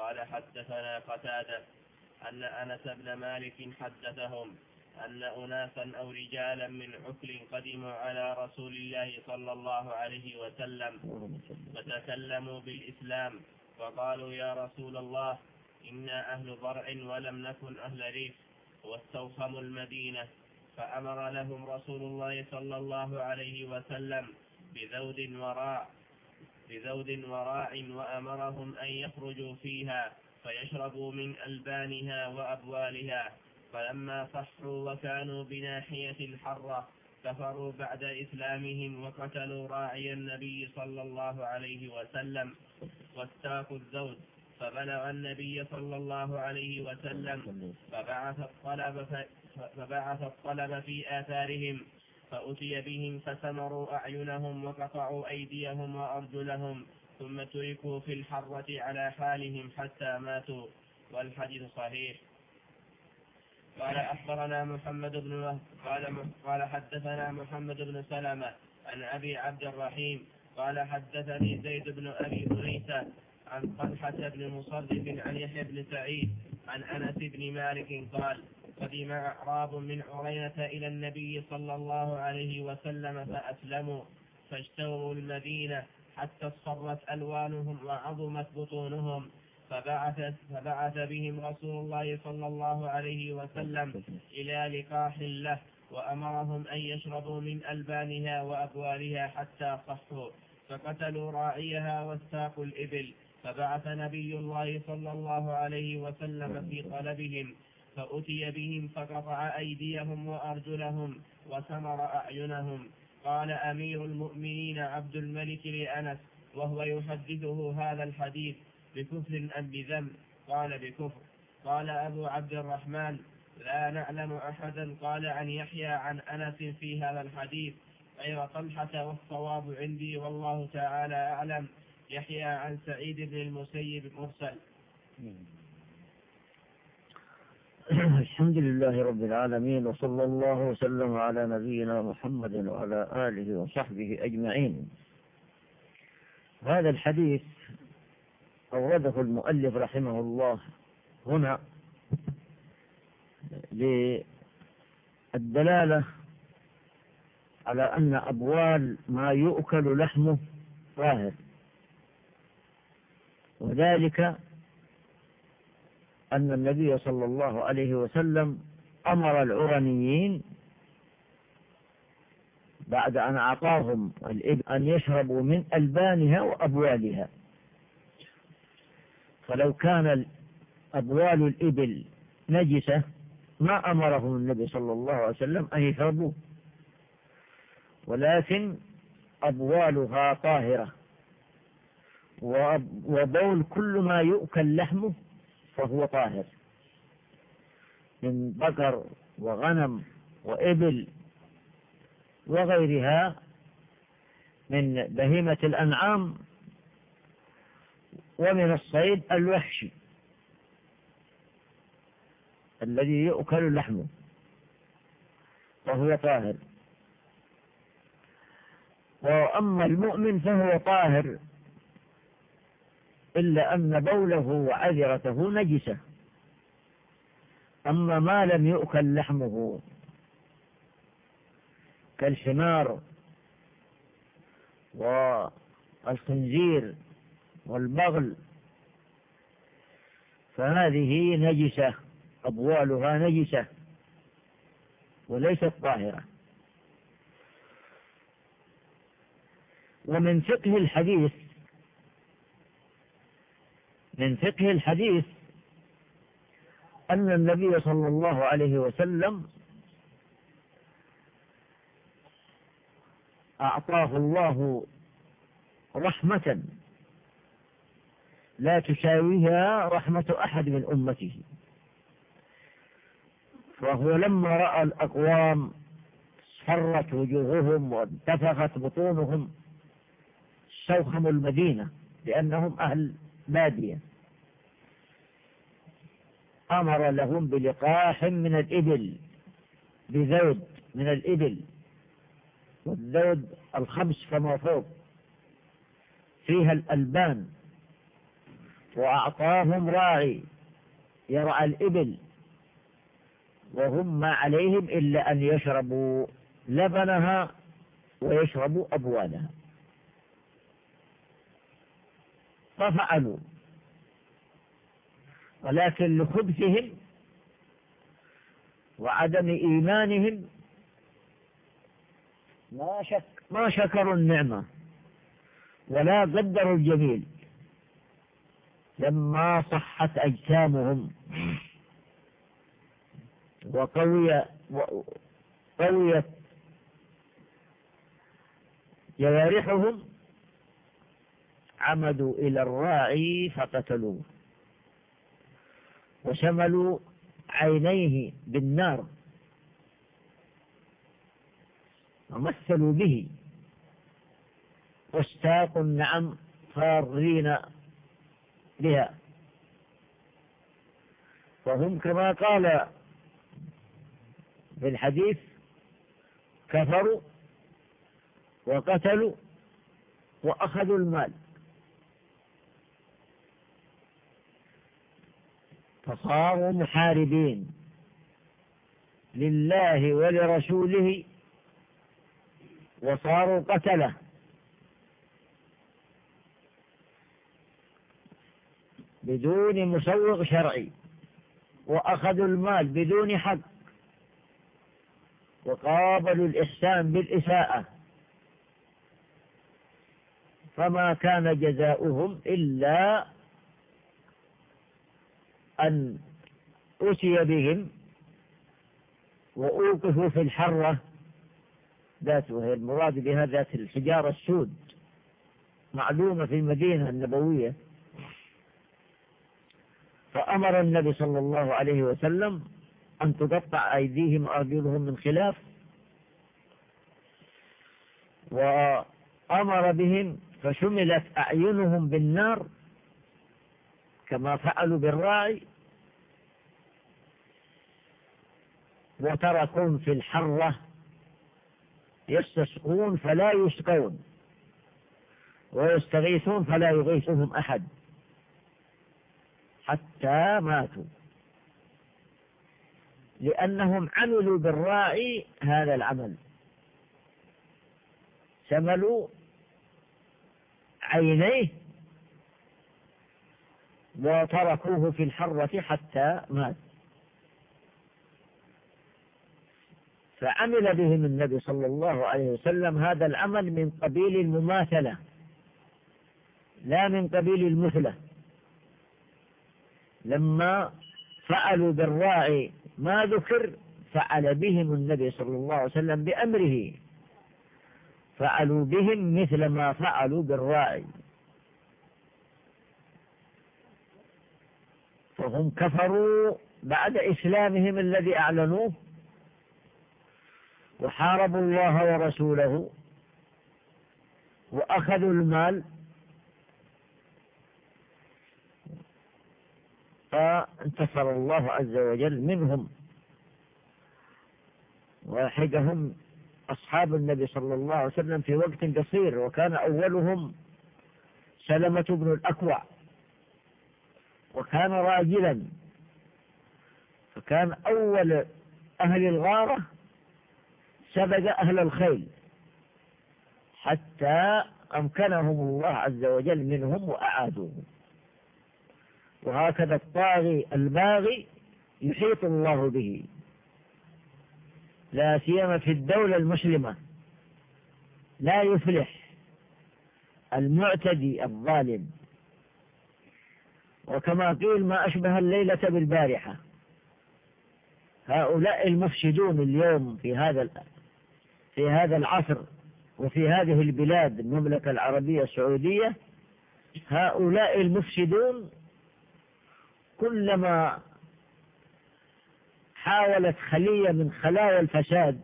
قال حدثنا قتادة أن أنس بن مالك حدثهم أن أناسا أو رجالا من عكل قدموا على رسول الله صلى الله عليه وسلم فتكلموا بالإسلام فقالوا يا رسول الله إنا أهل ضرع ولم نكن أهل ريف واستوخموا المدينة فأمر لهم رسول الله صلى الله عليه وسلم بذود وراع بذود وراع وأمرهم أن يخرجوا فيها فيشربوا من ألبانها وأبوالها. فلما صحوا وكانوا بناحية الحرة كفروا بعد إسلامهم وقتلوا راعي النبي صلى الله عليه وسلم واستاقوا الزوج. فبلغ النبي صلى الله عليه وسلم فبعث الطلب فبعث الطلب في آثارهم. فأتي بهم فسمروا أعينهم وقطعوا أيديهم وأرجلهم ثم تركوا في الحرة على حالهم حتى ماتوا. والحديث صحيح. قال أخبرنا محمد بن قال قال حدثنا محمد بن سلمة عن أبي عبد الرحيم قال حدثني زيد بن أبي أنيسة عن طلحة بن مصرف عن يحيى بن سعيد عن أنس بن مالك قال قدم أعراب من عرينة إلى النبي صلى الله عليه وسلم فأسلموا فاشتروا المدينة حتى اصفرت ألوانهم وعظمت بطونهم. فبعث, فبعث بهم رسول الله صلى الله عليه وسلم إلى لقاح له وأمرهم أن يشربوا من ألبانها وأبوالها حتى صحوا. فقتلوا راعيها واستاقوا الإبل. فبعث نبي الله صلى الله عليه وسلم في طلبهم فأتي بهم فقطع أيديهم وأرجلهم وسمر أعينهم. قال أمير المؤمنين عبد الملك لأنس وهو يحدثه هذا الحديث بكفر أم بذنب؟ قال بكفر. قال أبو عبد الرحمن لا نعلم أحدا قال عن يحيى عن أنس في هذا الحديث. غير طلحة والصواب عندي والله تعالى أعلم. يحيى عن سعيد بن المسيب مرسل. الحمد لله رب العالمين وصلى الله وسلم على نبينا محمد وعلى آله وصحبه أجمعين. هذا الحديث أورده المؤلف رحمه الله هنا للدلالة على أن أبوال ما يؤكل لحمه ظاهر وذلك أن النبي صلى الله عليه وسلم أمر العرنيين بعد أن أعطاهم الإبل أن يشربوا من ألبانها وأبوالها. فلو كان أبوال الإبل نجسة ما أمرهم النبي صلى الله عليه وسلم أن يشربوا ولكن أبوالها طاهرة وبول كل ما يؤكل لحمه فهو طاهر. من بقر وغنم وإبل وغيرها من بهيمة الأنعام ومن الصيد الوحشي الذي يؤكل لحمه. وهو طاهر. وأما المؤمن فهو طاهر. إلا أن بوله وعذرته نجسة. أما ما لم يؤكل لحمه كالحمار والخنزير والبغل فهذه نجسة أبوالها نجسة وليست طاهرة. ومن فقه الحديث من فقه الحديث أن النبي صلى الله عليه وسلم أعطاه الله رحمة لا تساويها رحمة أحد من أمته. فهو لما رأى الأقوام صفرت وجوههم وانتفخت بطونهم استوخموا المدينة لأنهم أهل بادية. أمر لهم بلقاح من الإبل بذود من الإبل. والذود الخمس كما فوق. فيها الألبان. وأعطاهم راعي يرعى الإبل. وهم ما عليهم إلا أن يشربوا لبنها ويشربوا أبوالها. ففعلوا. ولكن لخبثهم وعدم إيمانهم ما شك ما شكروا النعمة ولا قدروا الجميل لما صحت أجسامهم وقوي قويت جوارحهم عمدوا إلى الراعي فقتلوه. وشملوا عينيه بالنار ومثلوا به واشتاقوا النعم فارين بها. فهم كما قال في الحديث كفروا وقتلوا وأخذوا المال. فصاروا محاربين لله ولرسوله وصاروا قتلة. بدون مسوغ شرعي وأخذوا المال بدون حق وقابلوا الإحسان بالإساءة. فما كان جزاؤهم إلا أن أتي بهم وأوقفوا في الحرة ذات وهي المراد بها ذات الحجارة السود معلومة في المدينة النبوية. فأمر النبي صلى الله عليه وسلم أن تقطع أيديهم وأرجلهم من خلاف وأمر بهم فشملت أعينهم بالنار كما فعلوا بالراعي وتركون في الحرة يستسقون فلا يسقون ويستغيثون فلا يغيثهم أحد حتى ماتوا. لأنهم عملوا بالراعي هذا العمل. شملوا عينيه وتركوه في الحرة حتى مات. فعمل بهم النبي صلى الله عليه وسلم هذا العمل من قبيل المماثلة لا من قبيل المثلة. لما فعلوا بالراعي ما ذكر فعل بهم النبي صلى الله عليه وسلم بأمره. فعلوا بهم مثل ما فعلوا بالراعي. فهم كفروا بعد إسلامهم الذي أعلنوه وحاربوا الله ورسوله وأخذوا المال. فانتصر الله عز وجل منهم. واحدهم أصحاب النبي صلى الله عليه وسلم في وقت قصير. وكان أولهم سلمة بن الأكوع. وكان راجلا. فكان أول أهل الغارة سبق أهل الخيل حتى أمكنهم الله عز وجل منهم وأعادوهم. وهكذا الطاغي الباغي يحيط الله به. لا سيما في الدولة المسلمة. لا يفلح المعتدي الظالم. وكما قيل ما أشبه الليلة بالبارحة. هؤلاء المفسدون اليوم في هذا في هذا العصر وفي هذه البلاد المملكة العربية السعودية هؤلاء المفسدون كلما حاولت خلية من خلايا الفساد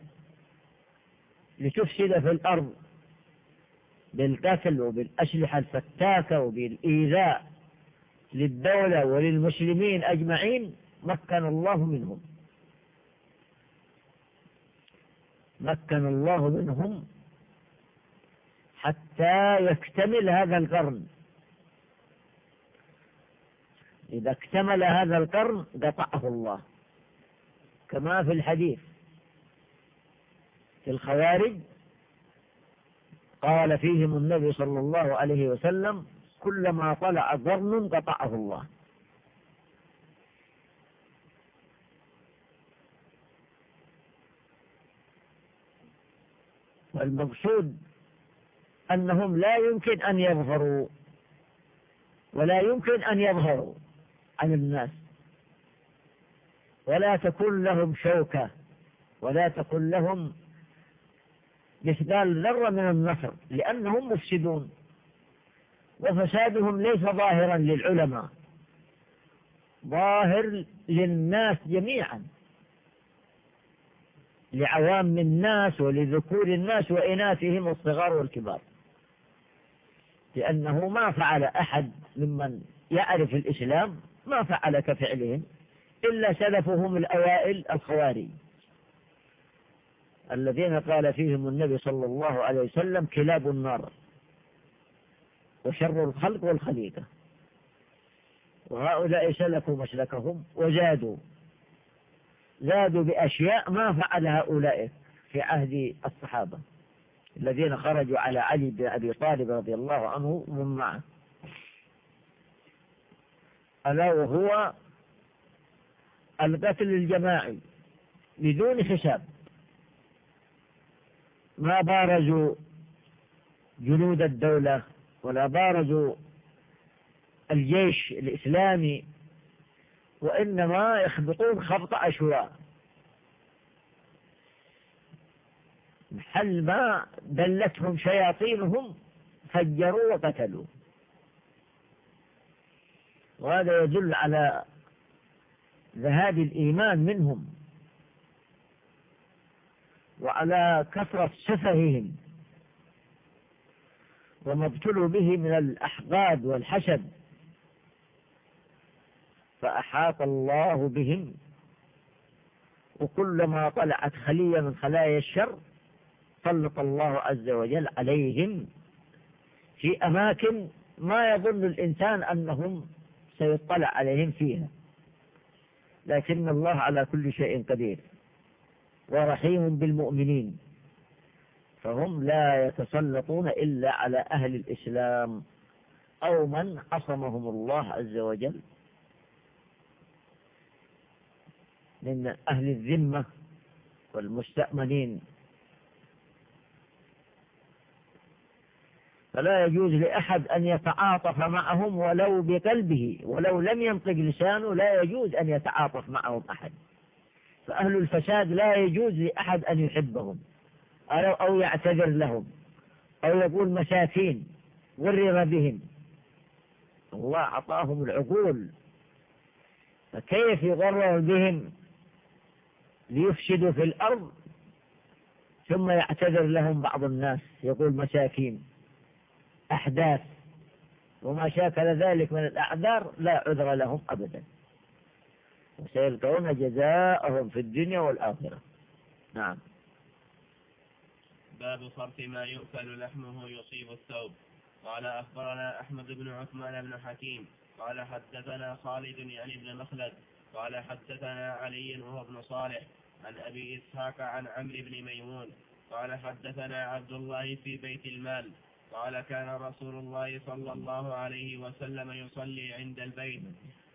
لتفسد في الأرض بالقتل وبالأسلحة الفتاكة وبالإيذاء للدولة وللمسلمين أجمعين مكن الله منهم. مكن الله منهم حتى يكتمل هذا القرن. إذا اكتمل هذا القرن قطعه الله كما في الحديث. في الخوارج قال فيهم النبي صلى الله عليه وسلم كلما طلع قرن قطعه الله. والمقصود أنهم لا يمكن أن يظهروا ولا يمكن أن يظهروا عن الناس. ولا تكون لهم شوكة ولا تكون لهم مثقال ذرة من النصر لأنهم مفسدون. وفسادهم ليس ظاهرا للعلماء ظاهر للناس جميعا. لعوام الناس ولذكور الناس وإناثهم الصغار والكبار. لأنه ما فعل أحد ممن يعرف الإسلام ما فعل كفعلهم إلا سلفهم الأوائل الخوارج. الذين قال فيهم النبي صلى الله عليه وسلم كلاب النار وشر الخلق والخليقة. وهؤلاء سلكوا مسلكهم وزادوا زادوا بأشياء ما فعل هؤلاء في عهد الصحابة. الذين خرجوا على علي بن أبي طالب رضي الله عنه ومن معه. ألا وهو القتل الجماعي بدون حساب. ما بارزوا جنود الدولة ولا بارزوا الجيش الإسلامي وإنما يخبطون خبط عشواء محل ما دلتهم شياطينهم فجروا وقتلوا. وهذا يدل على ذهاب الإيمان منهم وعلى كثرة سفههم وما ابتلوا به من الأحقاد والحسد فأحاط الله بهم. وكلما طلعت خلية من خلايا الشر سلط الله عز وجل عليهم. في أماكن ما يظن الإنسان أنهم سيطلع عليهم فيها. لكن الله على كل شيء قدير ورحيم بالمؤمنين. فهم لا يتسلطون إلا على أهل الإسلام. أو من عصمهم الله عز وجل. من أهل الذمة والمستأمنين. فلا يجوز لأحد أن يتعاطف معهم ولو بقلبه ولو لم ينطق لسانه لا يجوز أن يتعاطف معهم أحد. فأهل الفساد لا يجوز لأحد أن يحبهم أو يعتذر لهم أو يقول مساكين غرر بهم. الله أعطاهم العقول. فكيف يغرر بهم؟ ليفسدوا في الأرض ثم يعتذر لهم بعض الناس يقول مساكين أحداث وما شاكل ذلك من الأعذار لا عذر لهم أبدا. وسيلقون جزاءهم في الدنيا والآخرة. نعم. باب صرف ما يؤكل لحمه يصيب الثوب. قال أخبرنا أحمد بن عثمان بن حكيم قال حدثنا خالد يعني بن مخلد قال حدثنا علي وهو ابن صالح عن أبي إسحاق عن عمرو بن ميمون قال حدثنا عبد الله في بيت المال قال كان رسول الله صلى الله عليه وسلم يصلي عند البيت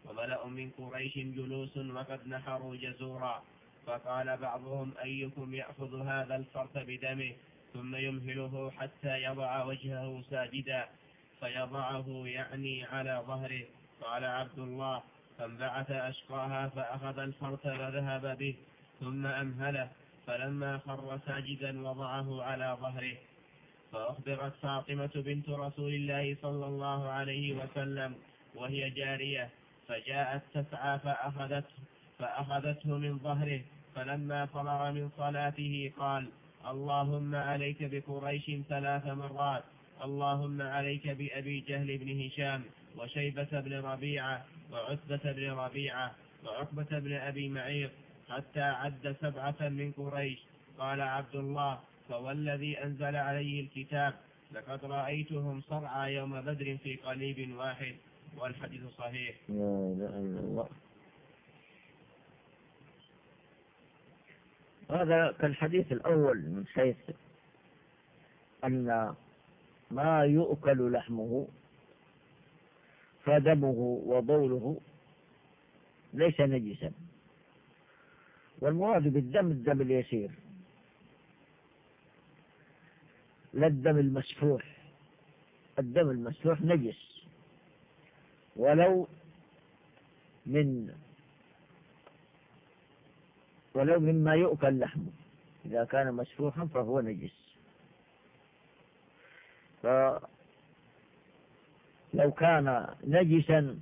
وملأ من قريش جلوس وقد نحروا جزورا فقال بعضهم أيكم يأخذ هذا الفرث بدمه ثم يمهله حتى يضع وجهه ساجدا فيضعه يعني على ظهره قال عبد الله فانبعث أشقاها فأخذ الفرث وذهب به ثم أمهله فلما خر ساجدا وضعه على ظهره. فأخبرت فاطمة بنت رسول الله صلى الله عليه وسلم وهي جارية فجاءت تسعى فأخذته, فأخذته من ظهره. فلما فرغ من صلاته قال اللهم عليك بقريش ثلاث مرات اللهم عليك بأبي جهل بن هشام وشيبة بن ربيعة وعتبة بن ربيعة وعقبة بن أبي معيط حتى عد سبعة من قريش. قال عبد الله فوالذي أنزل عليه الكتاب لقد رأيتهم صرعى يوم بدر في قليب واحد. والحديث صحيح. لا إله إلا الله. هذا كالحديث الأول من حيث أن ما يؤكل لحمه فدمه وبوله ليس نجسا. والمراد بالدم الدم اليسير. لا الدم المسفوح. الدم المسفوح نجس. ولو من ولو مما يؤكل لحمه. إذا كان مسفوحا فهو نجس. فلو كان نجسا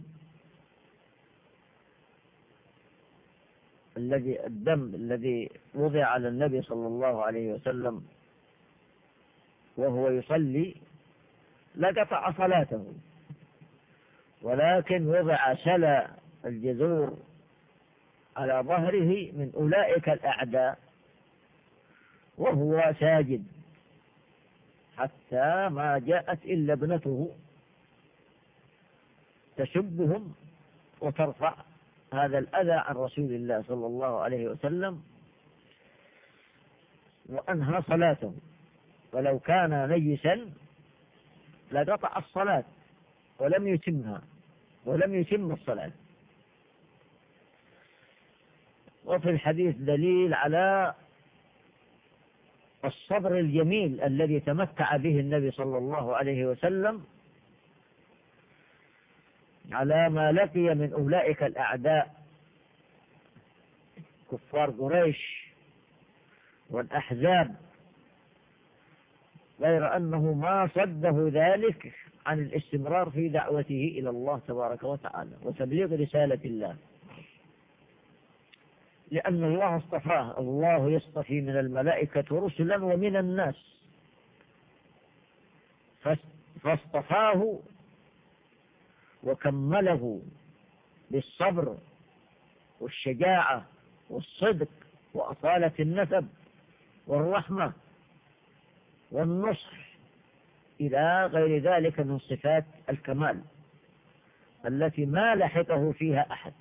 الذي الدم الذي وضع على النبي صلى الله عليه وسلم وهو يصلي لقطع صلاته ولكن وضع سلا الجذور على ظهره من أولئك الأعداء وهو ساجد حتى ما جاءت إلا ابنته. تسبهم وترفع هذا الأذى عن رسول الله صلى الله عليه وسلم وأنهى صلاته. ولو كان نجسا لقطع الصلاة ولم يتمها ولم يتم الصلاة. وفي الحديث دليل على الصبر الجميل الذي تمتع به النبي صلى الله عليه وسلم على ما لقي من أولئك الأعداء. كفار قريش والأحزاب. غير أنه ما صده ذلك عن الاستمرار في دعوته إلى الله تبارك وتعالى وتبليغ رسالة الله. لأن الله اصطفاه. الله يصطفي من الملائكة رسلا ومن الناس. فاصطفاه وكمله بالصبر والشجاعة والصدق وأصالة النسب والرحمة والنصح إلى غير ذلك من صفات الكمال التي ما لحقه فيها أحد.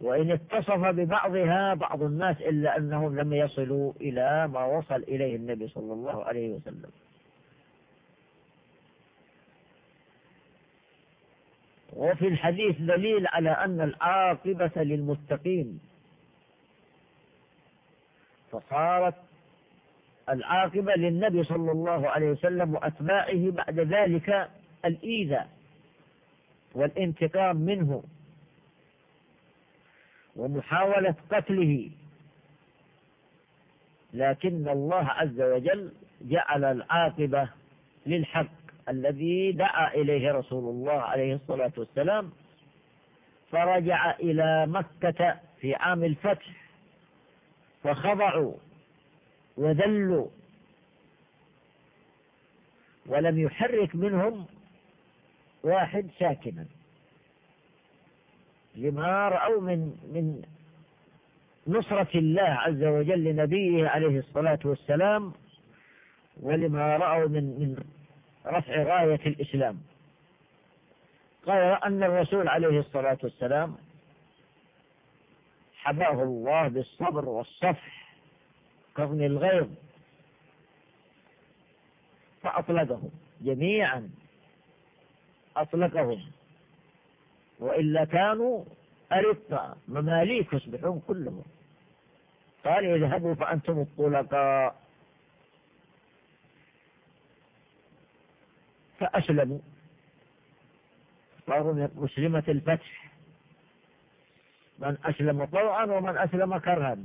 وإن اتصف ببعضها بعض الناس إلا أنهم لم يصلوا إلى ما وصل إليه النبي صلى الله عليه وسلم. وفي الحديث دليل على أن العاقبة للمتقين. فصارت العاقبة للنبي صلى الله عليه وسلم وأتباعه بعد ذلك الإيذاء والانتقام منه ومحاولة قتله. لكن الله عز وجل جعل العاقبة للحق. الذي دعا إليه رسول الله عليه الصلاة والسلام فرجع إلى مكة في عام الفتح فخضعوا وذلوا ولم يحرك منهم واحد ساكنا. لما رأوا من من نصرة الله عز وجل لنبيه عليه الصلاة والسلام ولما رأوا من من رفع غاية الإسلام. قال أن الرسول عليه الصلاة والسلام حباه الله بالصبر والصفح كظم الغيظ فأطلقهم جميعا أطلقهم وإلا كانوا أرقة مماليك يصبحون كلهم. قال اذهبوا فأنتم الطلقاء. فأسلموا من مسلمة الفتح. من أسلم طوعا ومن أسلم كرها.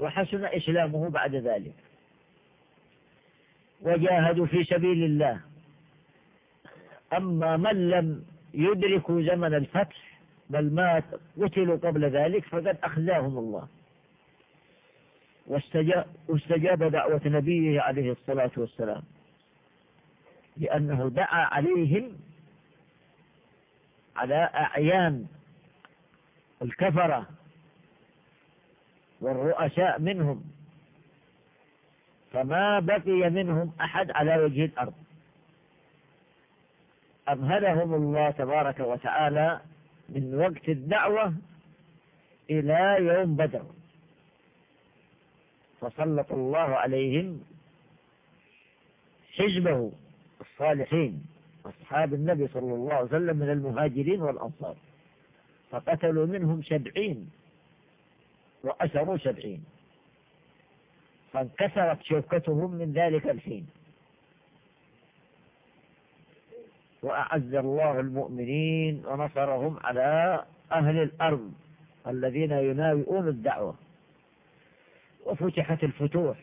وحسن إسلامه بعد ذلك. وجاهدوا في سبيل الله. أما من لم يدركوا زمن الفتح بل مات قتلوا قبل ذلك فقد أخزاهم الله. واستجاب دعوة نبيه عليه الصلاة والسلام. لأنه دعا عليهم على أعيان الكفرة والرؤساء منهم فما بقي منهم أحد على وجه الأرض. أمهلهم الله تبارك وتعالى من وقت الدعوة إلى يوم بدر. فسلط الله عليهم حزبه. الصالحين أصحاب النبي صلى الله عليه وسلم من المهاجرين والأنصار. فقتلوا منهم سبعين وأسروا سبعين. فانكسرت شوكتهم من ذلك الحين. وأعز الله المؤمنين ونصرهم على أهل الأرض الذين يناوئون الدعوة. وفتحت الفتوح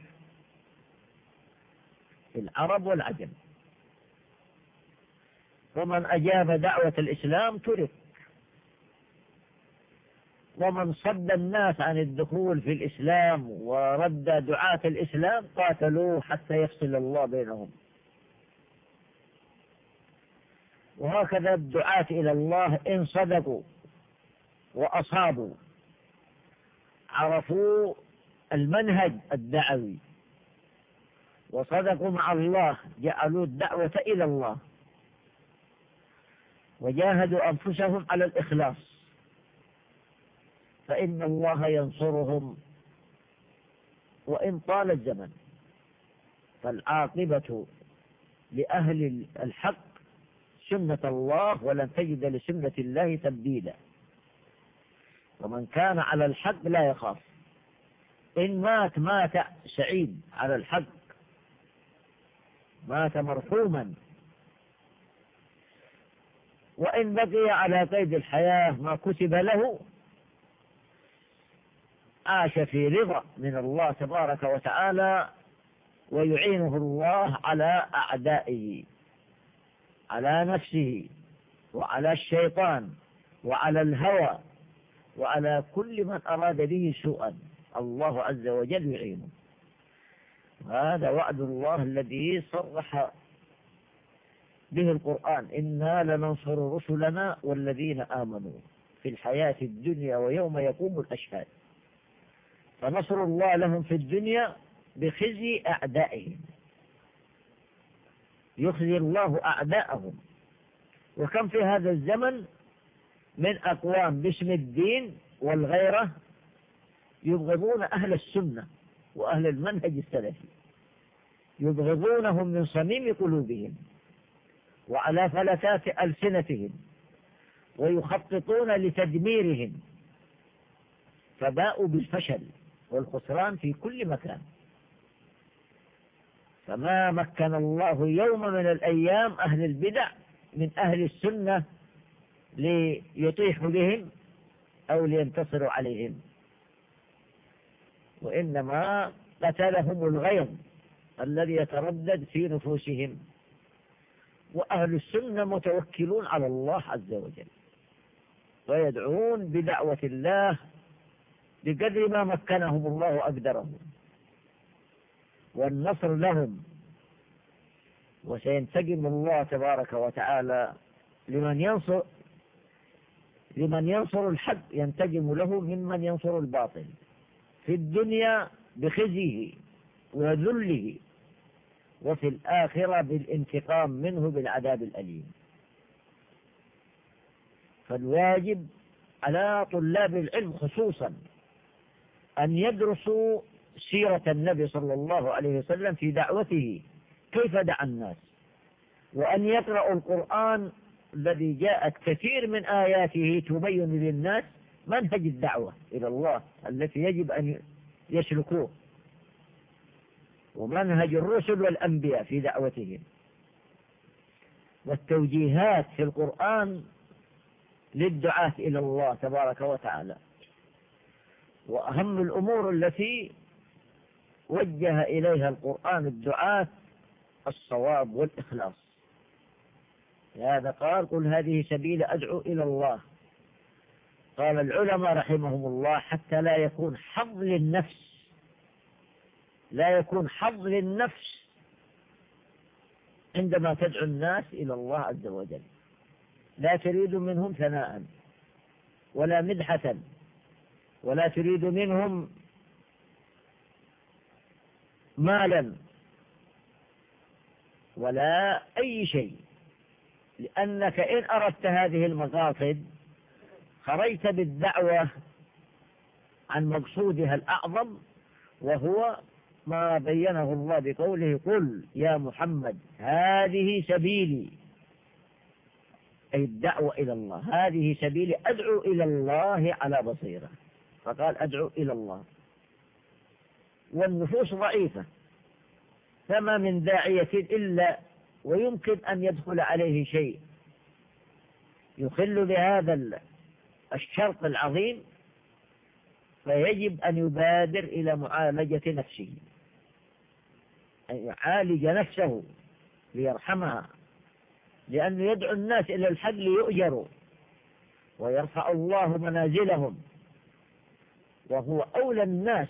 في العرب والعجم. ومن أجاب دعوة الإسلام ترك. ومن صد الناس عن الدخول في الإسلام ورد دعاة الإسلام قاتلوه حتى يفصل الله بينهم. وهكذا الدعاة إلى الله إن صدقوا وأصابوا عرفوا المنهج الدعوي وصدقوا مع الله جعلوا الدعوة إلى الله. وجاهدوا أنفسهم على الإخلاص. فإن الله ينصرهم. وإن طال الزمن. فالعاقبة لأهل الحق سنة الله ولن تجد لسنة الله تبديلا. ومن كان على الحق لا يخاف. إن مات مات سعيد على الحق. مات مرحوما وإن بقي على قيد الحياة ما كتب له عاش في رضا من الله تبارك وتعالى ويعينه الله على أعدائه على نفسه وعلى الشيطان وعلى الهوى وعلى كل من أراد به سوءا. الله عز وجل يعينه. هذا وعد الله الذي صرح به القرآن إنا لننصر رسلنا والذين آمنوا في الحياة الدنيا ويوم يقوم الأشهاد. فنصر الله لهم في الدنيا بخزي أعدائهم. يخزي الله أعداءهم وكم في هذا الزمن؟ من أقوام باسم الدين والغيرة يبغضون أهل السنة وأهل المنهج السلفي. يبغضونهم من صميم قلوبهم. وعلى فلتات ألسنتهم ويخططون لتدميرهم. فباءوا بالفشل والخسران في كل مكان. فما مكن الله يوم من الأيام أهل البدع من أهل السنة ليطيحوا بهم أو لينتصروا عليهم. وإنما قتلهم الغيظ الذي يتردد في نفوسهم. وأهل السنة متوكلون على الله عز وجل. ويدعون بدعوة الله بقدر ما مكنهم الله وأقدرهم والنصر لهم. وسينتقم الله تبارك وتعالى لمن ينصر لمن ينصر الحق ينتقم له ممن ينصر الباطل. في الدنيا بخزيه وذله. وفي الآخرة بالانتقام منه بالعذاب الأليم. فالواجب على طلاب العلم خصوصا أن يدرسوا سيرة النبي صلى الله عليه وسلم في دعوته. كيف دعا الناس؟ وأن يقرأوا القرآن الذي جاءت كثير من آياته تبين للناس منهج الدعوة إلى الله التي يجب أن يسلكوه ومنهج الرسل والأنبياء في دعوتهم. والتوجيهات في القرآن للدعاة إلى الله تبارك وتعالى. وأهم الأمور التي وجه إليها القرآن الدعاة الصواب والإخلاص. لهذا قال قل هذه سبيل أدعو إلى الله. قال العلماء رحمهم الله حتى لا يكون حظ للنفس لا يكون حظ للنفس عندما تدعو الناس إلى الله عز وجل. لا تريد منهم ثناء ولا مدحة ولا تريد منهم مالا ولا أي شيء. لأنك إن أردت هذه المقاصد خرجت بالدعوة عن مقصودها الأعظم وهو ما بينه الله بقوله قل يا محمد هذه سبيلي. أي الدعوة إلى الله. هذه سبيلي. أدعو إلى الله على بصيرة. فقال أدعو إلى الله. والنفوس ضعيفة. فما من داعية إلا ويمكن أن يدخل عليه شيء. يخل بهذا الشرط العظيم فيجب أن يبادر إلى معالجة نفسه. أن يعالج نفسه ليرحمها لأنه يدعو الناس إلى الحق ليؤجروا ويرفع الله منازلهم وهو أولى الناس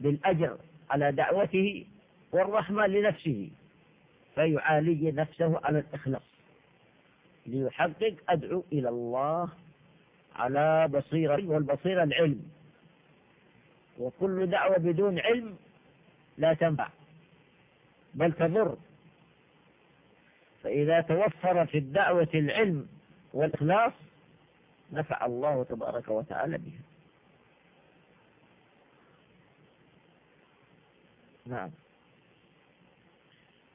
بالأجر على دعوته والرحمة لنفسه فيعالج نفسه على الإخلاص. ليحقق أدعو إلى الله على بصيرة والبصيرة العلم وكل دعوة بدون علم لا تنفع بل تضر. فإذا توفر في الدعوة العلم والإخلاص نفع الله تبارك وتعالى بها. نعم.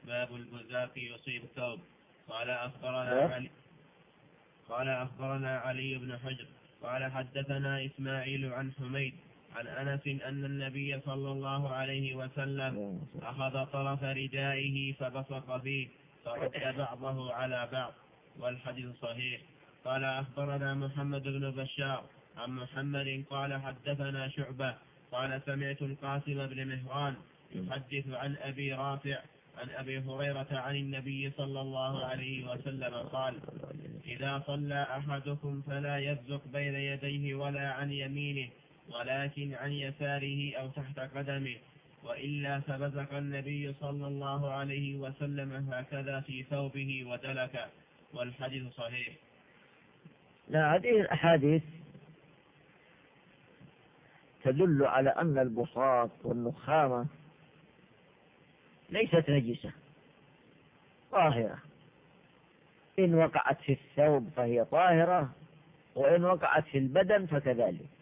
باب البزاق يصيب ثوب قال أخبرنا علي قال أخبرنا علي بن حجر قال حدثنا إسماعيل عن حميد عن أنس أن النبي صلى الله عليه وسلم أخذ طرف ردائه فبصق فيه فرد بعضه على بعض والحديث صحيح. قال أخبرنا محمد بن بشار عن محمد قال حدثنا شعبة قال سمعت القاسم بن مهران يحدث عن أبي رافع عن أبي هريرة عن النبي صلى الله عليه وسلم قال إذا صلى أحدكم فلا يبزق بين يديه ولا عن يمينه ولكن عن يساره أو تحت قدمه وإلا فبزق النبي صلى الله عليه وسلم هكذا في ثوبه ودلك. والحديث صحيح. لا هذه الأحاديث تدل على أن البساط والنخامة ليست نجسة طاهرة. إن وقعت في الثوب فهي طاهرة وإن وقعت في البدن فكذلك.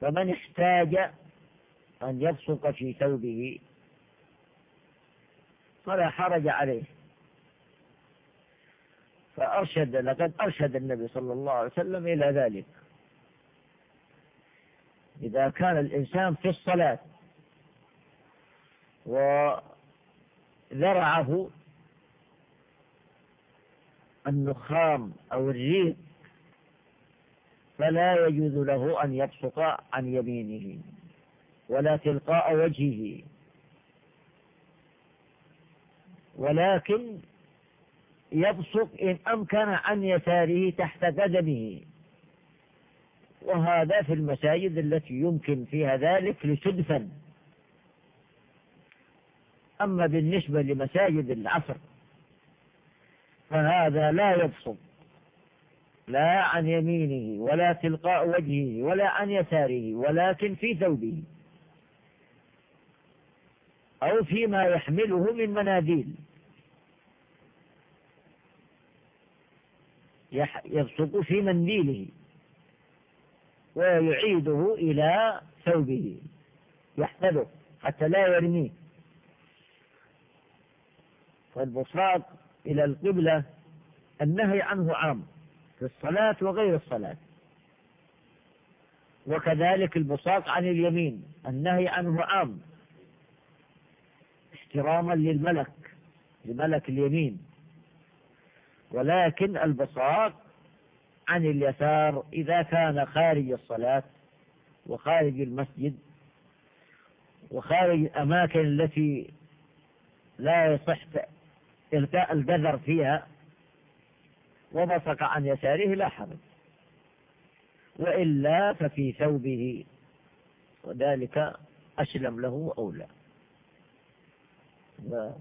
فمن احتاج أن يبصق في ثوبه فلا حرج عليه. فأرشد لقد أرشد النبي صلى الله عليه وسلم إلى ذلك. إذا كان الإنسان في الصلاة وذرعه النخام أو الريق فلا يجوز له أن يبصق عن يمينه ولا تلقاء وجهه. ولكن يبصق إن أمكن عن يساره تحت قدمه. وهذا في المساجد التي يمكن فيها ذلك لسدفا. أما بالنسبة لمساجد العصر فهذا لا يبصق لا عن يمينه ولا تلقاء وجهه ولا عن يساره ولكن في ثوبه أو فيما يحمله من مناديل. يبصق في منديله ويعيده إلى ثوبه. يحفظه حتى لا يرميه. فالبصاق إلى القبلة النهي عنه عام. في الصلاة وغير الصلاة. وكذلك البصاق عن اليمين النهي عنه عام. احتراما للملك لملك اليمين. ولكن البصاق عن اليسار إذا كان خارج الصلاة وخارج المسجد وخارج الأماكن التي لا يصح إلقاء البذر فيها وبصق عن يساره لا حرج. وإلا ففي ثوبه. وذلك أسلم له وأولى بعض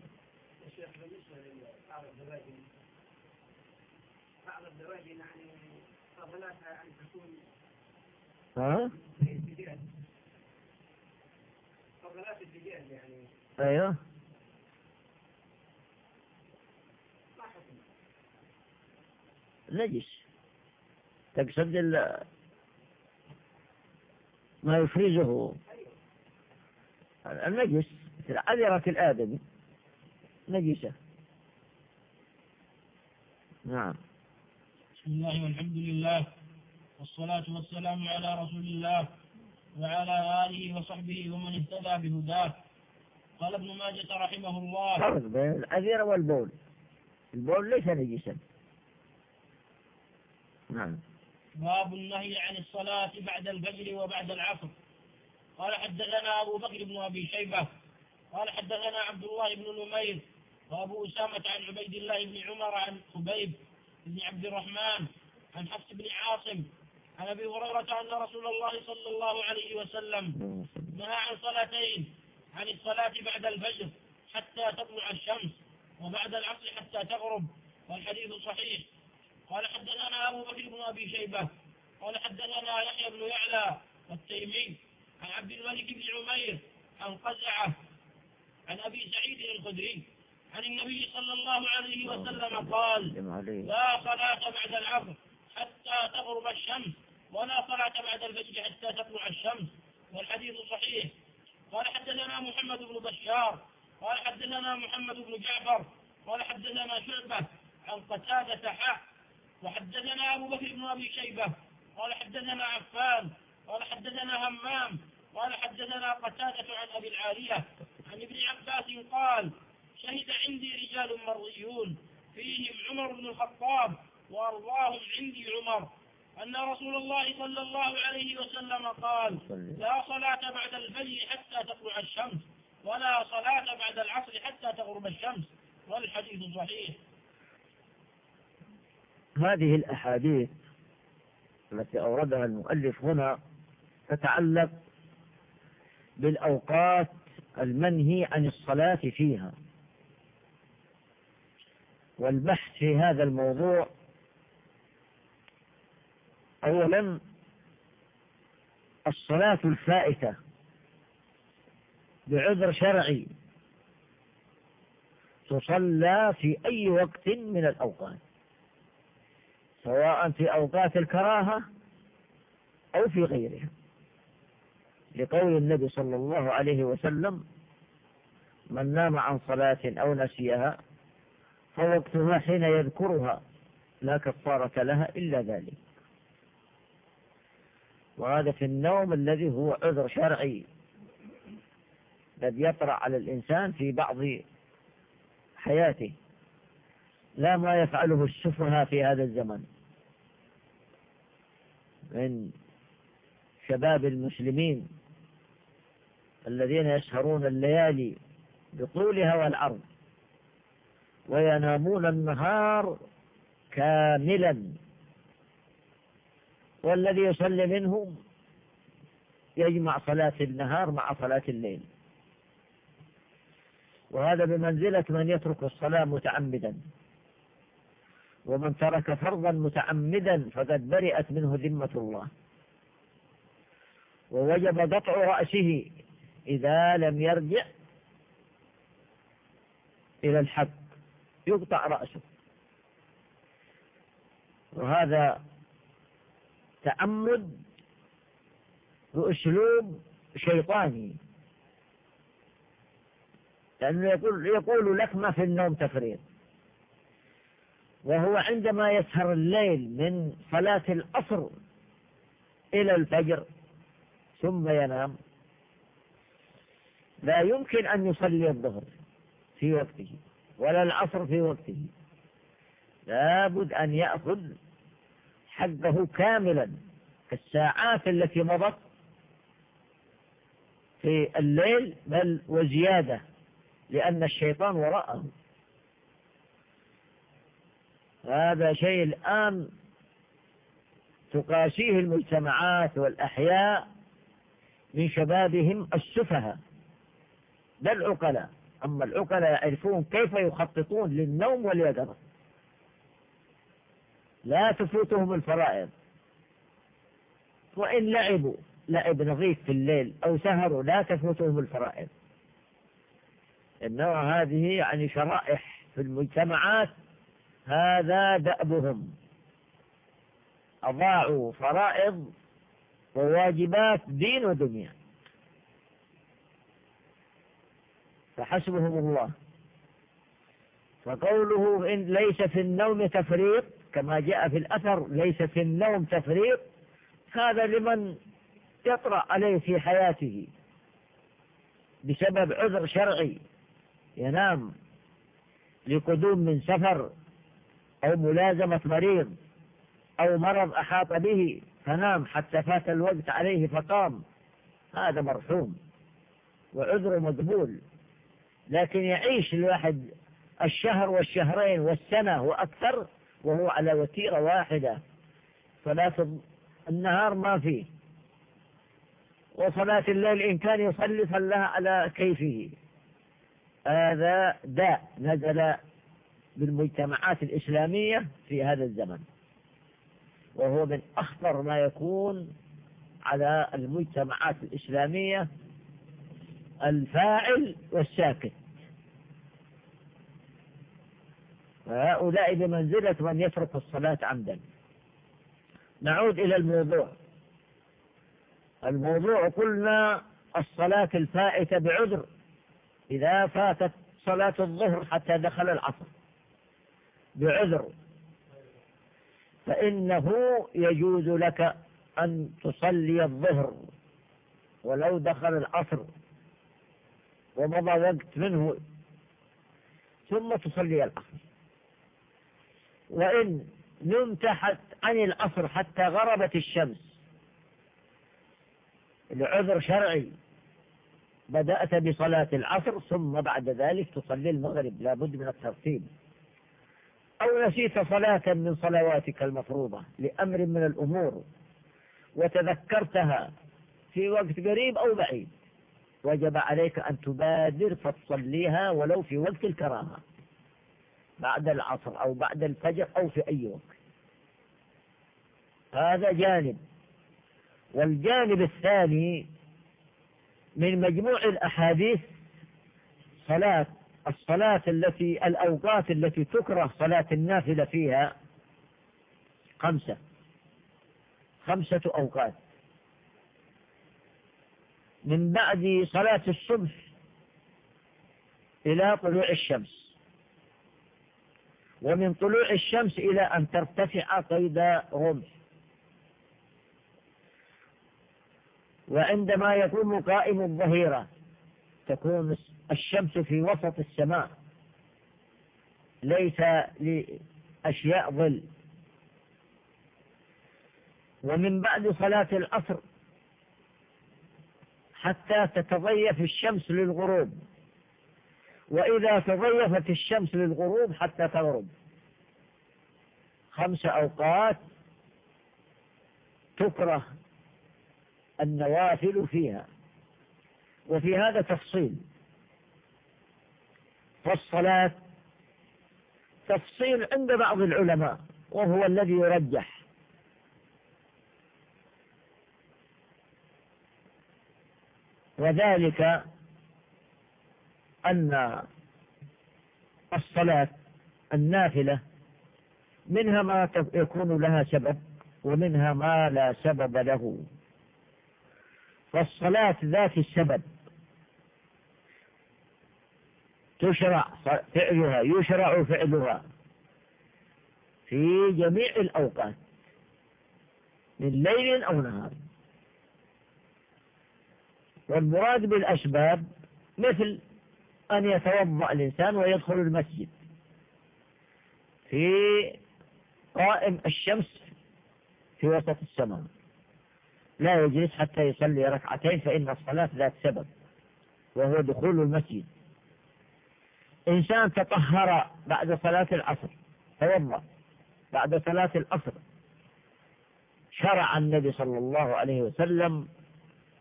يعني فضلاتها أن تكون ها؟ فضلات نجس. تقصد ما يفرزه. النجس مثل عذرة الآدمي نجسة. نعم. بسم الله والحمد لله والصلاة والسلام على رسول الله وعلى آله وصحبه ومن اهتدى بهداه. قال ابن ماجة رحمه الله. فرق بين الأذيرة والبول. البول ليس نجسا. نعم. باب النهي عن الصلاة بعد الفجر وبعد العصر. قال حدثنا أبو بكر بن أبي شيبة. قال حدثنا عبد الله بن نمير وأبو أسامة عن عبيد الله بن عمر عن خبيب بن عبد الرحمن عن حفص بن عاصم عن أبي هريرة أن رسول الله صلى الله عليه وسلم نهى عن صلاتين عن الصلاة بعد الفجر حتى تطلع الشمس وبعد العصر حتى تغرب والحديث صحيح. قال حدثنا أبو بكر بن أبي شيبة قال حدثنا يحيى بن يعلى التيمي عن عبد الملك بن عمير عن قزعة عن أبي سعيد الخدري عن النبي صلى الله عليه وسلم قال لا صلاة بعد العصر حتى تغرب الشمس ولا صلاة بعد الفجر حتى تطلع الشمس والحديث صحيح. قال حدثنا محمد بن بشار قال حدثنا محمد بن جعفر قال حدثنا شعبة عن قتادة حاء وحدثنا أبو بكر بن أبي شيبة قال حدثنا عفان قال حدثنا همام قال حدثنا قتادة عن أبي العالية عن ابن عباس قال شهد عندي رجال مرضيون فيهم عمر بن الخطاب وأرضاهم عندي عمر أن رسول الله صلى الله عليه وسلم قال لا صلاة بعد الفجر حتى تطلع الشمس ولا صلاة بعد العصر حتى تغرب الشمس والحديث صحيح. هذه الأحاديث التي أوردها المؤلف هنا تتعلق بالأوقات المنهي عن الصلاة فيها. والبحث في هذا الموضوع أولا الصلاة الفائتة بعذر شرعي تصلى في أي وقت من الأوقات. سواء في أوقات الكراهة أو في غيرها. لقول النبي صلى الله عليه وسلم من نام عن صلاة أو نسيها فوقتها حين يذكرها لا كفارة لها إلا ذلك. وهذا في النوم الذي هو عذر شرعي الذي يطرأ على الإنسان في بعض حياته. لا ما يفعله السفهاء في هذا الزمن. من شباب المسلمين الذين يسهرون الليالي بطولها والعرض وينامون النهار كاملا. والذي يصلي منهم يجمع صلاة النهار مع صلاة الليل. وهذا بمنزلة من يترك الصلاة متعمدا. ومن ترك فرضا متعمدا فقد برئت منه ذمة الله. ووجب قطع رأسه إذا لم يرجع إلى الحق. يقطع رأسه. وهذا تعمد بأسلوب شيطاني. لأنه يقول, يقول لك ما في النوم تفريط. وهو عندما يسهر الليل من صلاة العصر إلى الفجر ثم ينام لا يمكن أن يصلي الظهر في وقته ولا العصر في وقته. لابد أن يأخذ حقه كاملا الساعات التي مضت في الليل بل وزيادة لأن الشيطان وراءه. هذا شيء الآن تقاسيه المجتمعات والأحياء من شبابهم السفهاء. لا العقلاء. أما العقلاء يعرفون كيف يخططون للنوم واليقظة. لا تفوتهم الفرائض. وإن لعبوا لعب نظيف في الليل أو سهروا لا تفوتهم الفرائض. إنما هذه يعني شرائح في المجتمعات هذا دأبهم. أضاعوا فرائض وواجبات دين ودنيا. فحسبهم الله. فقوله إن ليس في النوم تفريط كما جاء في الأثر ليس في النوم تفريط هذا لمن يطرأ عليه في حياته بسبب عذر شرعي. ينام لقدوم من سفر أو ملازمة مريض أو مرض أحاط به فنام حتى فات الوقت عليه فقام. هذا مرحوم وعذره مقبول. لكن يعيش الواحد الشهر والشهرين والسنة وأكثر وهو على وتيرة واحدة. صلاة النهار ما فيه. وصلاة الليل إن كان يصلي صلىها على كيفه. هذا داء نزل بالمجتمعات الإسلامية في هذا الزمن. وهو من أخطر ما يكون على المجتمعات الإسلامية الفاعل والساكت وهؤلاء بمنزلة من يترك الصلاة عمدا. نعود إلى الموضوع. الموضوع قلنا الصلاة الفائتة بعذر. إذا فاتت صلاة الظهر حتى دخل العصر. بعذر. فإنه يجوز لك أن تصلي الظهر ولو دخل العصر ومضى وقت منه ثم تصلي العصر. وإن نمت عن العصر حتى غربت الشمس لعذر شرعي بدأت بصلاة العصر ثم بعد ذلك تصلي المغرب لابد من الترتيب. أو نسيت صلاة من صلواتك المفروضة لأمر من الأمور وتذكرتها في وقت قريب أو بعيد وجب عليك أن تبادر فتصليها ولو في وقت الكراهة بعد العصر أو بعد الفجر أو في أي وقت. هذا جانب. والجانب الثاني من مجموع الأحاديث صلاة الصلاة التي الأوقات التي تكره صلاة النافلة فيها خمسة خمسة أوقات. من بعد صلاة الصبح إلى طلوع الشمس. ومن طلوع الشمس إلى أن ترتفع قيد رمح. وعندما يكون قائم الظهيرة تكون الشمس في وسط السماء. ليس لأشياء ظل. ومن بعد صلاة العصر حتى تتضيف الشمس للغروب. وإذا تضيفت الشمس للغروب حتى تغرب. خمس أوقات تكره النوافل فيها. وفي هذا تفصيل. فالصلاة تفصيل عند بعض العلماء وهو الذي يرجح. وذلك أن الصلاة النافلة منها ما يكون لها سبب ومنها ما لا سبب له. فالصلاة ذات السبب تشرع فعلها يشرع فعلها. في جميع الأوقات من ليل أو نهار. والمراد بالأسباب مثل أن يتوضأ الإنسان ويدخل المسجد. في قائم الشمس في وسط السماء. لا يجلس حتى يصلي ركعتين فإن الصلاة ذات سبب وهو دخول المسجد. إنسان تطهر بعد صلاة العصر توضأ بعد صلاة العصر. شرع النبي صلى الله عليه وسلم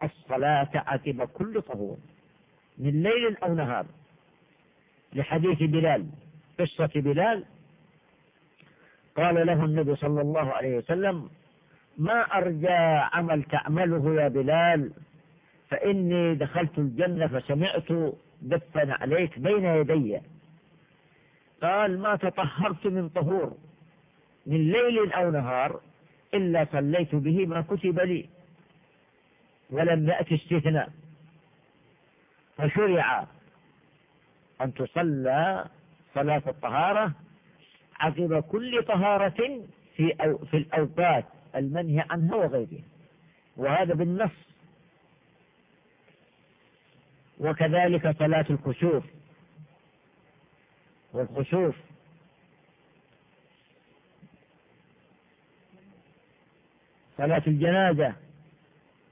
الصلاة عقب كل طهور من ليل أو نهار. لحديث بلال قصة بلال قال له النبي صلى الله عليه وسلم ما أرجى عمل تعمله يا بلال فإني دخلت الجنة فسمعت دفن عليك بين يدي. قال ما تطهرت من طهور من ليل أو نهار إلا صليت به ما كتب لي. ولم يأتي استثناء. فشرع أن تصلى صلاة الطهارة عقب كل طهارة في في الأوقات المنهي عنها وغيرها. وهذا بالنص وكذلك صلاة الكسوف والخسوف صلاة الجنازة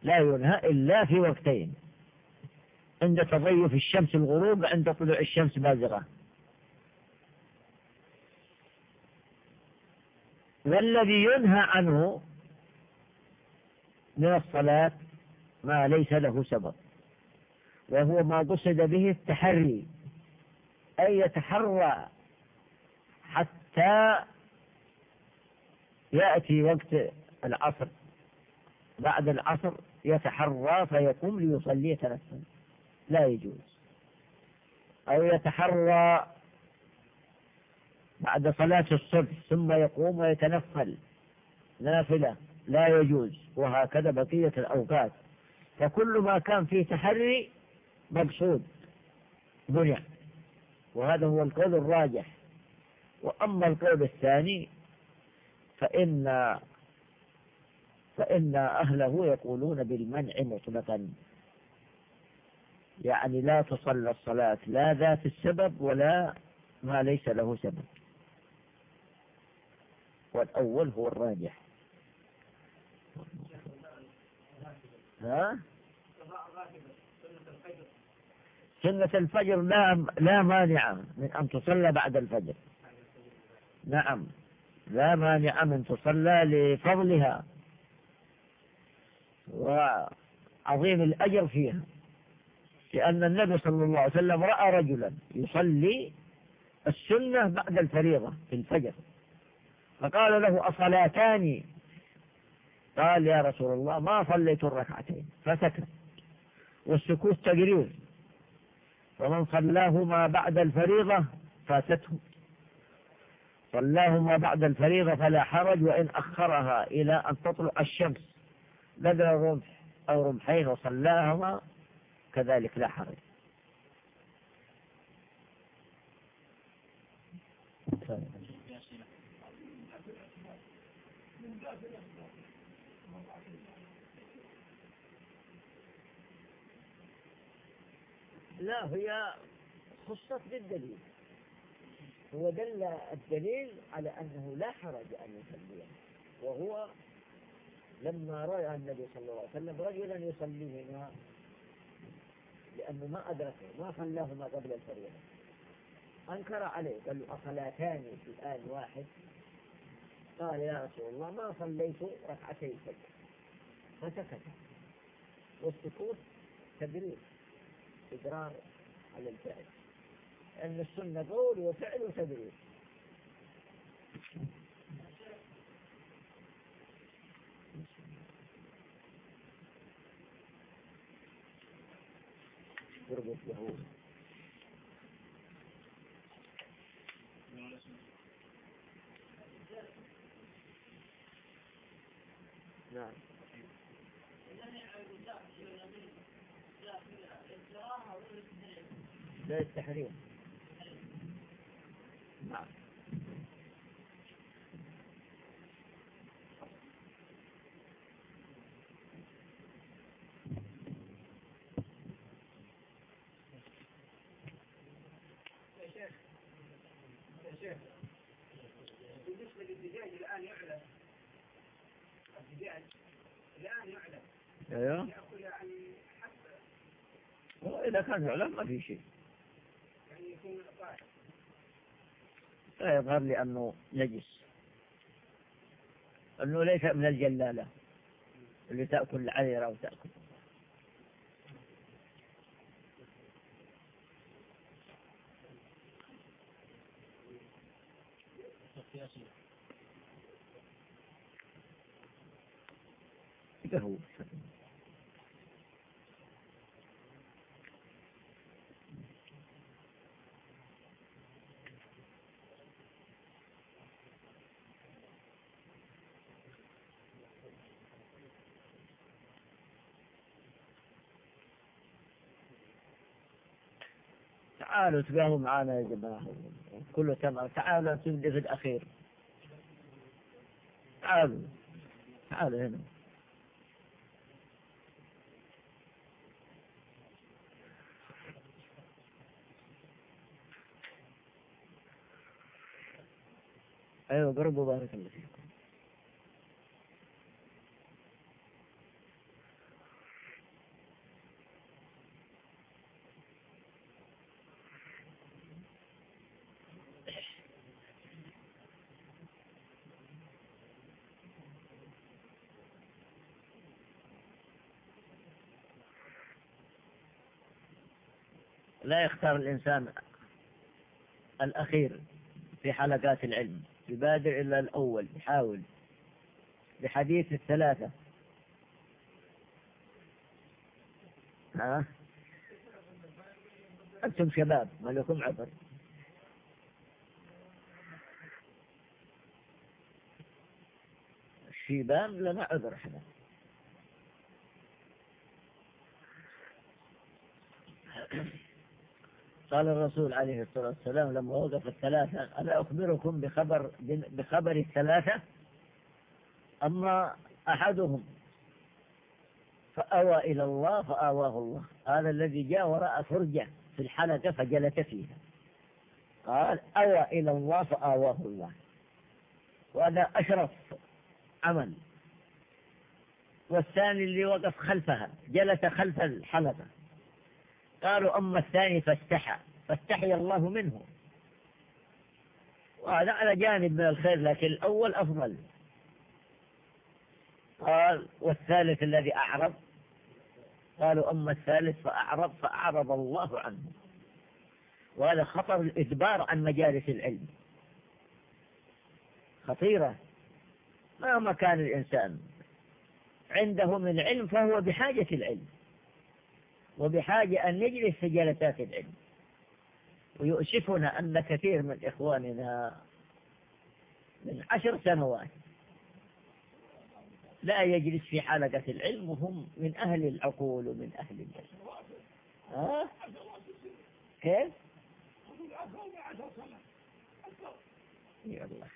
لا ينهى إلا في وقتين. عند تضيف الشمس الغروب عند طلوع الشمس بازغة. والذي ينهى عنه من الصلاة ما ليس له سبب. وهو ما قصد به التحري أي يتحرى حتى يأتي وقت العصر. بعد العصر يتحرى فيقوم ليصلي يتنفل لا يجوز. أو يتحرى بعد صلاة الصبح ثم يقوم ويتنفل. نافلة. لا يجوز. وهكذا بقية الأوقات. فكل ما كان فيه تحري مقصود. بني. وهذا هو القول الراجح. وأما القول الثاني فإن فإن أهله يقولون بالمنع مطلقا. يعني لا تصلى الصلاة لا ذات السبب ولا ما ليس له سبب. والأول هو الراجح. ها؟ سنة الفجر لا لا مانع من أن تصلى بعد الفجر. نعم. لا مانع من تصلى لفضلها. وعظيم الأجر فيها. لأن النبي صلى الله عليه وسلم رأى رجلا يصلي السنة بعد الفريضة في الفجر. فقال له أصلاتان؟ قال يا رسول الله ما صليت الركعتين فسكت. والسكوت تقرير فمن صلاهما بعد الفريضة فاتته. صلاهما بعد الفريضة فلا حرج وإن أخرها إلى أن تطلع الشمس بدل رمح أو رمحين وصلاهما كذلك لا حرج. لا هي خصت بالدليل. هو دل الدليل على أنه لا حرج أن يصلي. وهو لما رأى النبي صلى الله عليه وسلم رجلا يصليهما لأنه ما أدركه ما صلاهما قبل الفريضة. أنكر عليه قال له أصلاتان في الآن واحد؟ قال يا رسول الله ما صليت ركعتي الفجر. فسكت. والسكوت تدريب. إقرار على الفعل. أن السنة قول وفعل وتدريب. قربت له نعم. لا التحريم. نعم. يا شيخ يا شيخ بالنسبة للدجاج الآن يعلم أيوه. إذا كان يعلم ما في شيء. لا يظهر لي أنه نجس. أنه ليس من الجلالة. اللي تأكل العذرة أو تأكل. تعالوا تقهوا معانا يا جماعة. كله تمام تعالوا أنتم في الأخير. تعالوا. تعالوا هنا. أيوة قربوا بارك الله فيكم لا يختار الإنسان الأخير في حلقات العلم. يبادر إلى الأول يحاول. بحديث الثلاثة. ها؟ أنتم شباب ما لكم عذر. الشيبان لنا عذر إحنا؟ قال الرسول عليه الصلاة والسلام لما وقف الثلاثة ألا أخبركم بخبر بخبر الثلاثة؟ أما أحدهم فأوى إلى الله فآواه الله. هذا الذي جاء وراء فرجة في الحلقة فجلس فيها. قال أوى إلى الله فآواه الله. وهذا أشرف عمل. والثاني اللي وقف خلفها جلس خلف الحلقة. قالوا أما الثاني فاستحى فاستحي الله منه. وهذا على جانب من الخير لكن الأول أفضل. قال والثالث الذي أعرض؟ قالوا أما الثالث فأعرض فأعرض الله عنه. وهذا خطر الإدبار عن مجالس العلم. خطيرة. مهما كان الإنسان عنده من علم فهو بحاجة العلم. وبحاجة أن نجلس في جلسات العلم. ويؤسفنا أن كثير من إخواننا من عشر سنوات لا يجلس في حلقة العلم وهم من أهل العقول ومن أهل ها؟ كيف؟ يلا.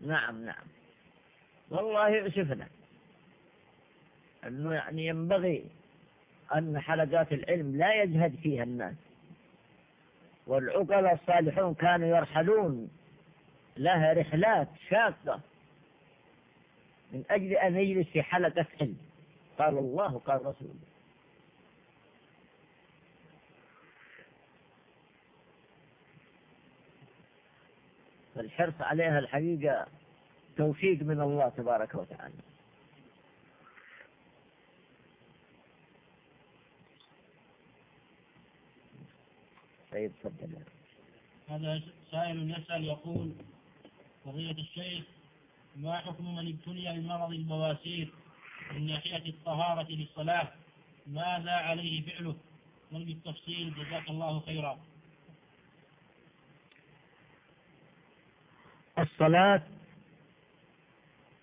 نعم نعم. والله يؤسفنا. أنه يعني ينبغي أن حلقات العلم لا يجهد فيها الناس. والعقلاء الصالحون كانوا يرحلون لها رحلات شاقة. من أجل أن يجلس في حلقة علم. قال الله قال رسوله فالحرص عليها الحقيقة توفيق من الله تبارك وتعالى. تفضل. هذا سائل يسأل يقول فضيلة الشيخ ما حكم من ابتلي بمرض البواسير من ناحية الطهارة للصلاة؟ ماذا عليه فعله؟ نرجو التفصيل جزاك الله خيرا. الصلاة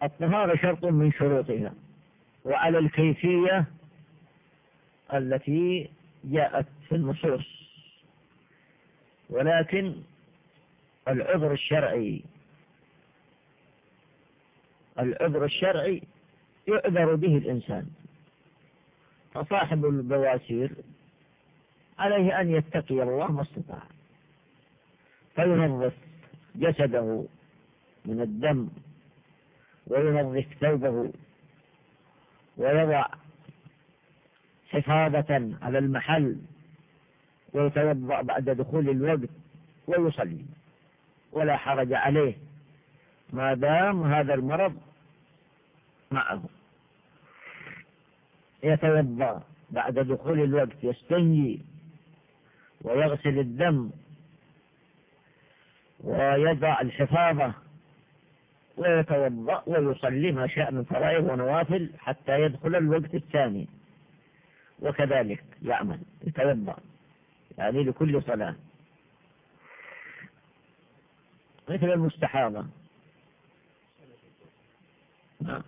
الطهارة شرط من شروطها وعلى الكيفية التي جاءت في النصوص. ولكن العذر الشرعي العذر الشرعي يعذر به الإنسان. فصاحب البواسير عليه أن يتقي الله ما استطاع. فينظف جسده من الدم وينظف ثوبه ويضع حفاظة على المحل. ويتوضأ بعد دخول الوقت ويصلي ولا حرج عليه. ما دام هذا المرض معه. يتوضأ بعد دخول الوقت يستنجي ويغسل الدم ويضع الحفاظة ويتوضأ ويصلي ما شاء من فرائض ونوافل حتى يدخل الوقت الثاني. وكذلك يعمل يتوضأ. يعني لكل صلاة. مثل المستحاضة. نعم.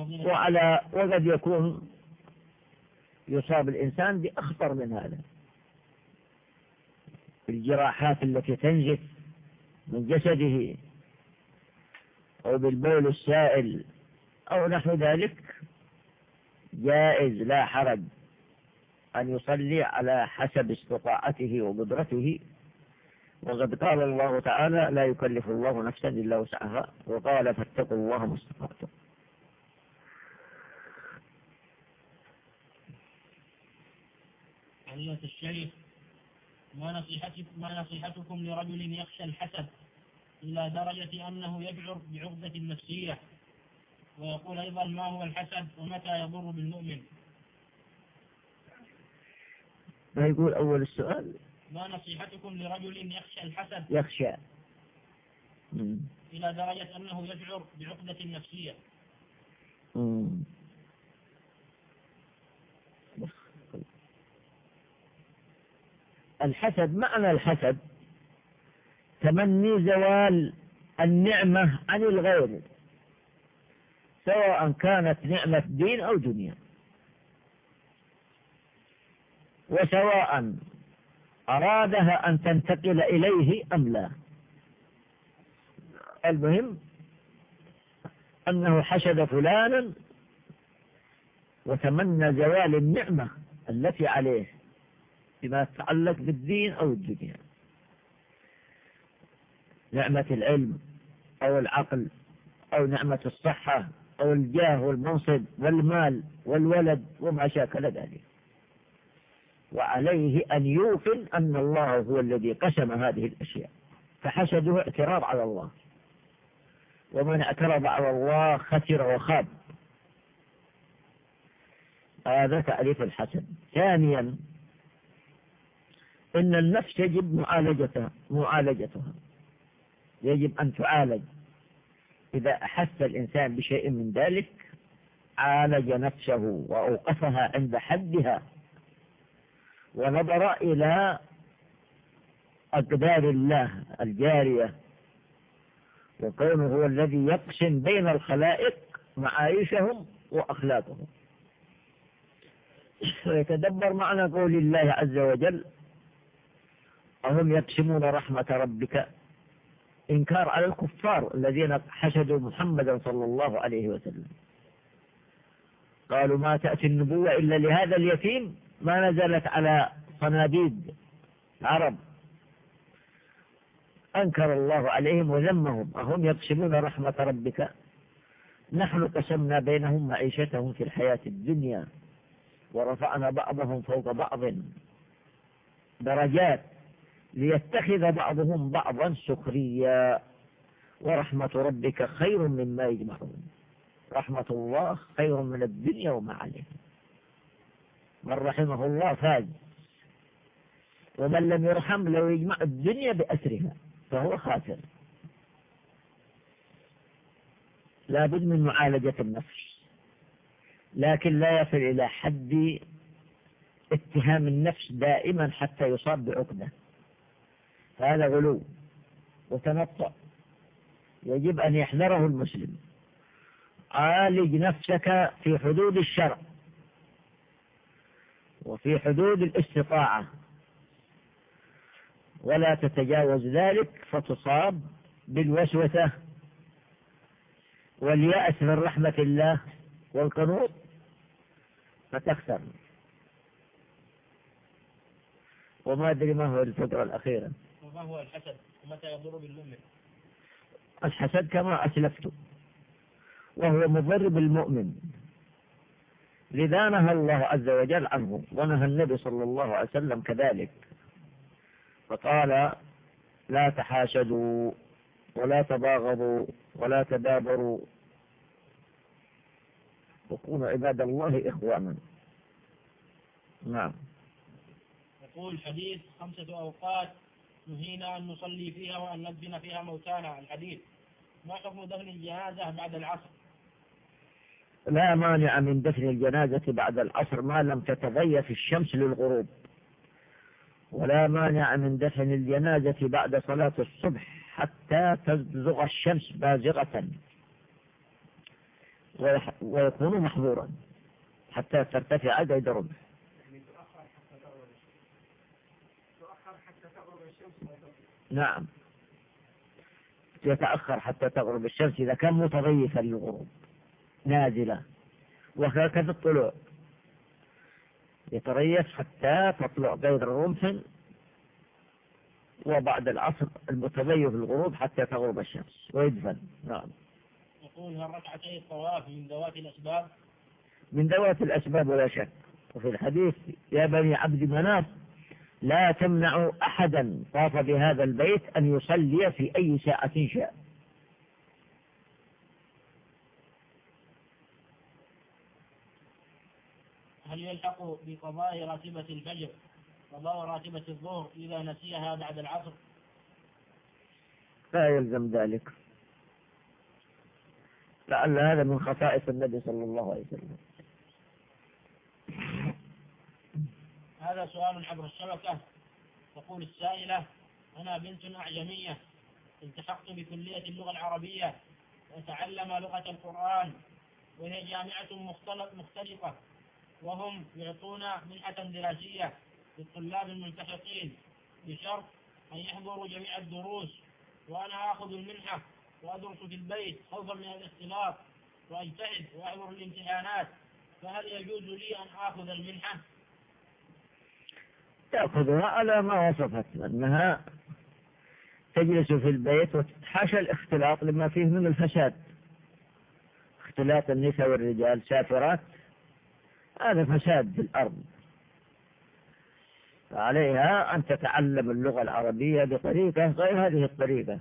وعلى وقد يكون يصاب الإنسان بأخطر من هذا. بالجراحات التي تنزف من جسده أو بالبول السائل أو نحو ذلك جائز لا حرج. أن يصلي على حسب استطاعته وقدرته. وقد قال الله تعالى لا يكلف الله نفسا إلا وسعها. وقال فاتقوا الله ما استطعتم. الشيخ ما نصيحتكم ما نصيحتكم لرجل يخشى الحسد إلى درجة أنه يشعر بعقدة نفسية ويقول أيضا ما هو الحسد ومتى يضر بالمؤمن؟ ما يقول أول السؤال؟ ما نصيحتكم لرجل يخشى الحسد؟ يخشى. مم. إلى درجة أنه يشعر بعقدة نفسية. مم. الحسد معنى الحسد تمني زوال النعمة عن الغير سواء كانت نعمة دين أو دنيا. وسواء أرادها أن تنتقل إليه أم لا. المهم أنه حشد فلانا وتمنى زوال النعمة التي عليه فيما يتعلق بالدين أو الدنيا. نعمة العلم أو العقل أو نعمة الصحة أو الجاه والمنصب والمال والولد وما شاكل ذلك. وعليه أن يوقن أن الله هو الذي قسم هذه الأشياء. فحسده اعتراض على الله. ومن اعترض على الله خسر وخاب. هذا تعريف الحسد ثانيا إن النفس يجب معالجتها معالجتها. يجب أن تعالج. إذا أحس الإنسان بشيء من ذلك عالج نفسه وأوقفها عند حدها. ونظر إلى أقدار الله الجارية وكونه هو الذي يقسم بين الخلائق معايشهم وأخلاقهم. ويتدبر معنى قول الله عز وجل أهم يقسمون رحمة ربك؟ إنكار على الكفار الذين حشدوا محمدا صلى الله عليه وسلم. قالوا ما تأتي النبوة إلا لهذا اليتيم ما نزلت على صناديد العرب. أنكر الله عليهم وذمهم. أهم يقسمون رحمة ربك. نحن قسمنا بينهم معيشتهم في الحياة الدنيا. ورفعنا بعضهم فوق بعض. درجات. ليتخذ بعضهم بعضا سخريا. ورحمة ربك خير مما يجمعون. رحمة الله خير من الدنيا وما عليها. من رحمه الله فاز. ومن لم يرحم لو يجمع الدنيا بأسرها فهو خاسر. لابد من معالجة النفس. لكن لا يصل إلى حد اتهام النفس دائما حتى يصاب بعقدة. هذا غلو وتنطع. يجب أن يحذره المسلم. عالج نفسك في حدود الشرع. وفي حدود الاستطاعة. ولا تتجاوز ذلك فتصاب بالوسوسة واليأس من رحمة الله والقنوط فتخسر وما أدري ما هو الفترة الأخيرة وما هو الحسد؟ ومتى يضر بالمؤمن؟ الحسد كما أسلفت. وهو مضر بالمؤمن. لذا نهى الله عز وجل عنه ونهى النبي صلى الله عليه وسلم كذلك. فقال لا تحاسدوا ولا تباغضوا ولا تدابروا. وكونوا عباد الله إخوانا. نعم. يقول حديث خمسة أوقات نهينا أن نصلي فيها وأن ندفن فيها موتانا الحديث. ما حكم دفن الجنازة بعد العصر؟ لا مانع من دفن الجنازة بعد العصر ما لم تتغير الشمس للغروب. ولا مانع من دفن الجنازة بعد صلاة الصبح حتى تزغ الشمس بازغة. ويكون محظورا حتى ترتفع عدد ربع. نعم. يتأخر حتى تغرب الشمس إذا كان متضيفا للغروب. نازلة. وهكذا الطلوع. يتريث حتى تطلع بين الرمح وبعد العصر المتضيف الغروب حتى تغرب الشمس. ويدفن. نعم. يقول هل ركعتي الطواف من ذوات الأسباب؟ من ذوات الأسباب ولا شك. وفي الحديث يا بني عبد مناف لا تمنع أحدا طاف بهذا البيت أن يصلي في أي ساعة شاء. هل يلحق بقضاء راتبة الفجر قضاء راتبة الظهر إذا نسيها بعد العصر؟ لا يلزم ذلك. لعل هذا من خصائص النبي صلى الله عليه وسلم. هذا سؤال عبر الشبكة. تقول السائلة أنا بنت أعجمية التحقت بكلية اللغة العربية وأتعلم لغة القرآن وهي جامعة مختلط- مختلطة وهم يعطون منحة دراسية للطلاب الملتحقين بشرط أن يحضروا جميع الدروس وأنا آخذ المنحة وأدرس في البيت خوفا من الاختلاط وأجتهد وأحضر الامتحانات فهل يجوز لي أن آخذ المنحة؟ تأخذها على ما وصفت أنها تجلس في البيت وتتحاشى الاختلاط لما فيه من الفساد اختلاط النساء والرجال سافرات هذا فساد في الأرض. فعليها أن تتعلم اللغة العربية بطريقة غير هذه الطريقة.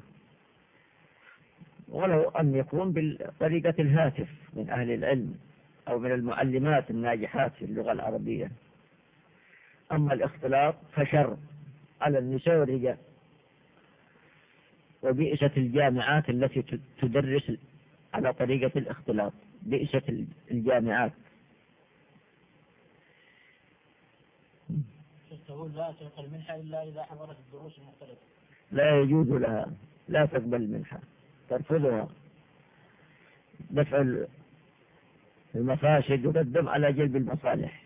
ولو أن يكون بطريقة الهاتف من أهل العلم أو من المعلمات الناجحات في اللغة العربية. أما الاختلاط فشر على النساء والرجال وبئست الجامعات التي تدرس على طريقة الاختلاط. بئست الجامعات. تقول لا تلقى المنحة إلا إذا حضرت الدروس المختلفة. لا يجوز لها لا تقبل المنحة ترفضها. دفع المفاسد يقدم على جلب المصالح.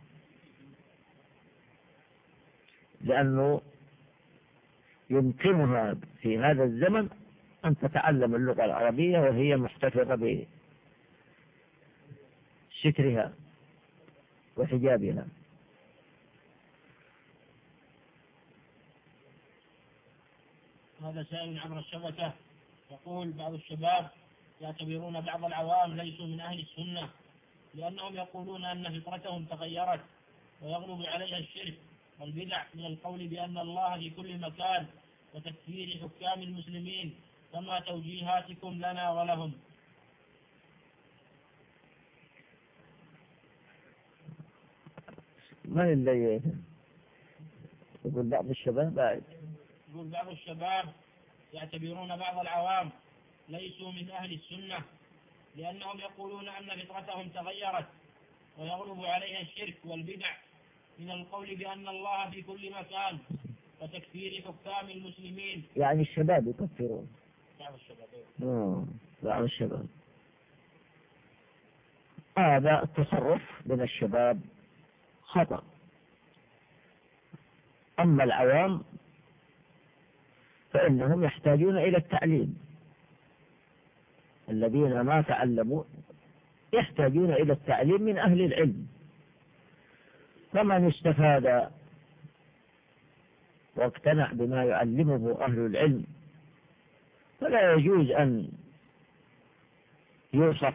لأنه يمكنها في هذا الزمن أن تتعلم اللغة العربية وهي محتفظة بسترها وحجابها. هذا سائل عبر الشبكة. يقول بعض الشباب يعتبرون بعض العوام ليسوا من أهل السنة لأنهم يقولون أن فطرتهم تغيرت ويغلب عليها الشرك والبدع من القول بأن الله في كل مكان وتكفير حكام المسلمين فما توجيهاتكم لنا ولهم. من اللي يقول بعض الشباب بعد. يقول بعض الشباب يعتبرون بعض العوام ليسوا من أهل السنة لأنهم يقولون أن فطرتهم تغيرت ويغلب عليها الشرك والبدع من القول بأن الله في كل مكان وتكفير حكام المسلمين. يعني الشباب يكفرون. بعض الشباب. آه، بعض الشباب. هذا التصرف من الشباب خطأ. أما العوام فإنهم يحتاجون إلى التعليم. الذين ما تعلموا يحتاجون إلى التعليم من أهل العلم. فمن استفاد واقتنع بما يعلمه أهل العلم فلا يجوز أن يوصف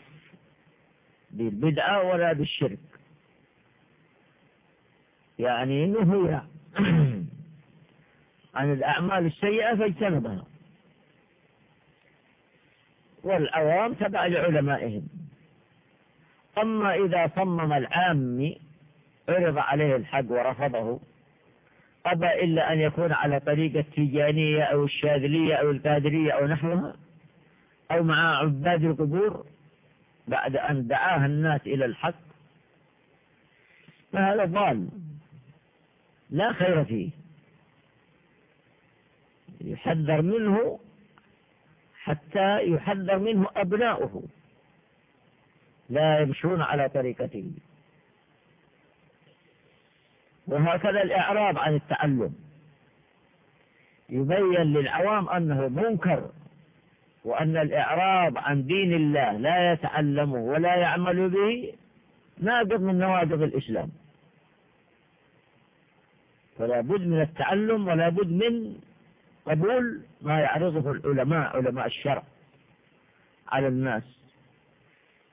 بالبدعة ولا بالشرك. يعني نهي عن الأعمال السيئة فاجتنبها. والعوام تبع لعلمائهم. أما إذا صمم العام عرض عليه الحق ورفضه أبى إلا أن يكون على طريقة التيجانية أو الشاذلية أو القادرية أو نحوها أو مع عباد القبور بعد أن دعاها الناس إلى الحق فهذا ضال لا خير فيه. يحذر منه حتى يحذر منه أبناؤه. لا يمشون على طريقته. وهكذا الإعراض عن التعلم. يبين للعوام أنه منكر وأن الإعراض عن دين الله لا يتعلمه ولا يعمل به ناقض من نواقض الإسلام. فلا بد من التعلم ولا بد من قبول ما يعرضه العلماء علماء الشرع على الناس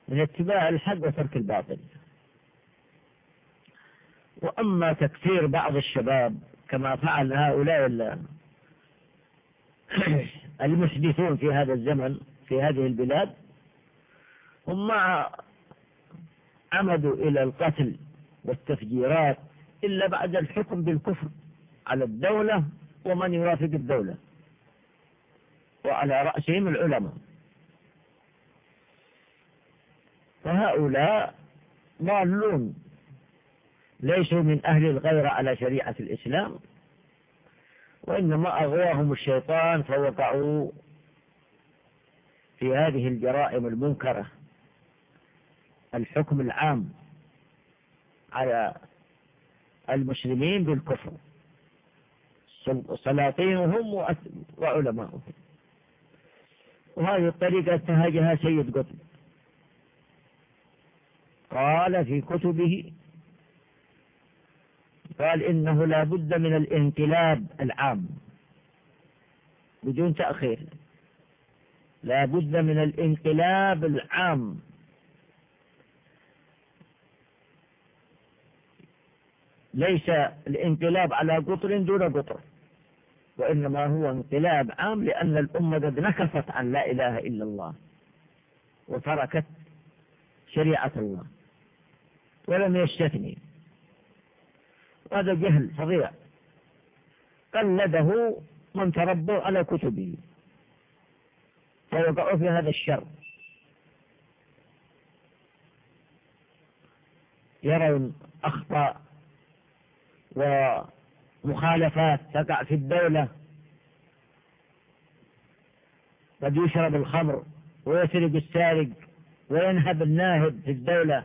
من اتباع الحق وترك الباطل. وأما تكثير بعض الشباب كما فعل هؤلاء المحدثون في هذا الزمن في هذه البلاد هم مع عمدوا إلى القتل والتفجيرات إلا بعد الحكم بالكفر على الدولة ومن يرافق الدولة. وعلى رأسهم العلماء. فهؤلاء ضالون. ليسوا من أهل الغيرة على شريعة الإسلام. وإنما أغواهم الشيطان فوقعوا في هذه الجرائم المنكرة. الحكم العام على المسلمين بالكفر. سلاطينهم وعلماؤهم. وهذه الطريقة انتهجها سيد قطب. قال في كتبه قال إنه لا بد من الانقلاب العام بدون تأخير. لا بد من الانقلاب العام. ليس الانقلاب على قطر دون قطر. وإنما هو انقلاب عام لأن الأمة قد نكفت عن لا إله إلا الله وتركت شريعة الله ولم يستثني هذا جهل فظيع. قلده من تربوا على كتبه. فوقعوا في هذا الشر. يرون أخطاء ومخالفات تقع في الدولة. قد يشرب الخمر ويسرق السارق وينهب الناهب في الدولة.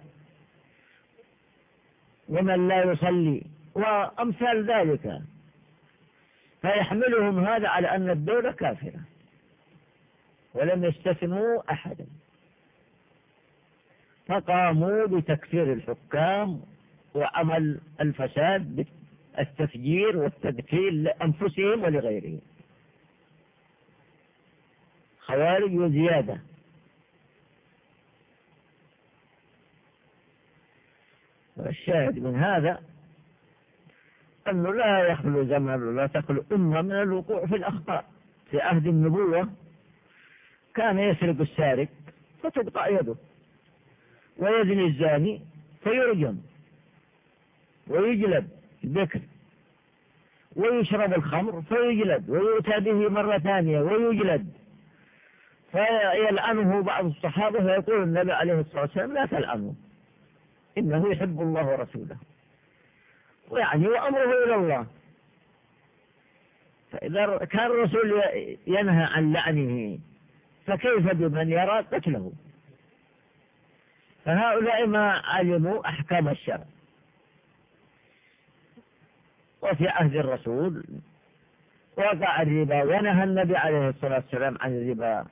ومن لا يصلي وأمثال ذلك. فيحملهم هذا على أن الدولة كافرة. ولم يستثنوا أحدا. فقاموا بتكفير الحكام وعمل الفساد بالتفجير والتدخيل لأنفسهم ولغيرهم. خوارج وزيادة. والشاهد من هذا أنه لا يخلو زمن ولا تخلو أمة من الوقوع في الأخطاء. في عهد النبوة كان يسرق السارق فتقطع يده. ويزني الزاني فيرجم. ويجلد البكر ويشرب الخمر فيجلد ويؤتى به مرة ثانية ويجلد. فيلعنه بعض الصحابة فيقول النبي عليه الصلاة والسلام لا تلعنه إنه يحب الله ورسوله. ويعني وأمره إلى الله. فإذا كان الرسول ينهى عن لعنه فكيف بمن يرى قتله؟ فهؤلاء ما علموا أحكام الشرع. وفي عهد الرسول. وقع الربا ونهى النبي عليه الصلاة والسلام عن الربا.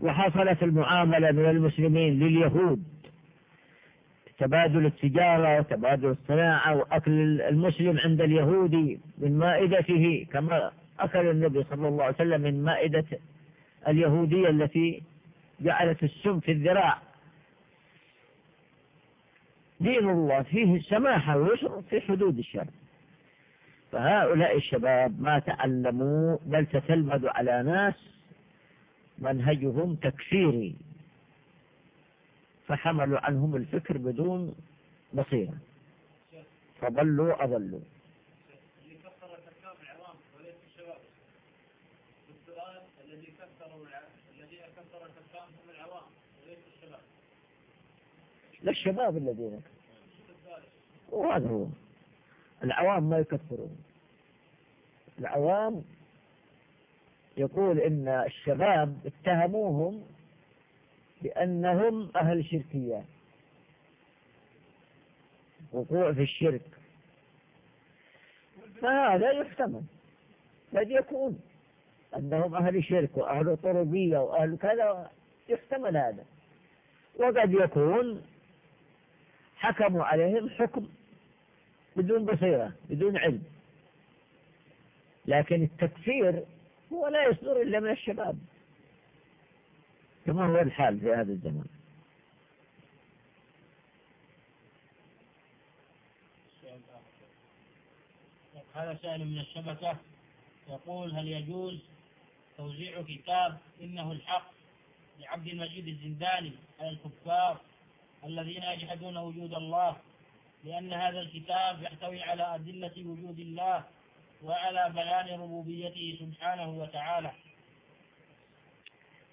وحصلت المعاملة من المسلمين لليهود. تبادل التجارة وتبادل الصناعة وأكل المسلم عند اليهودي من مائدته كما أكل النبي صلى الله عليه وسلم من مائدة اليهودية التي جعلت السم في الذراع. دين الله فيه السماحة ويسر في حدود الشرع. فهؤلاء الشباب ما تعلموا بل تتلمذوا على ناس منهجهم تكفيري فحملوا عنهم الفكر بدون بصيرة. فضلوا أضلوا. الشباب الذين. وهذا هو. العوام ما يكفرون. العوام يقول إن الشباب اتهموهم بأنهم أهل شركيات وقوع في الشرك. فهذا يحتمل. قد يكون أنهم أهل شرك وأهل طربية وأهل كذا يحتمل هذا. وقد يكون حكموا عليهم حكم. بدون بصيرة بدون علم. لكن التكفير هو لا يصدر إلا من الشباب. كما هو الحال في هذا الزمان. هذا سائل من الشبكة. يقول هل يجوز توزيع كتاب إنه الحق لعبد المجيد الزنداني على الكفار الذين يجحدون وجود الله لأن هذا الكتاب يحتوي على أدلة وجود الله وعلى بيان ربوبيته سبحانه وتعالى.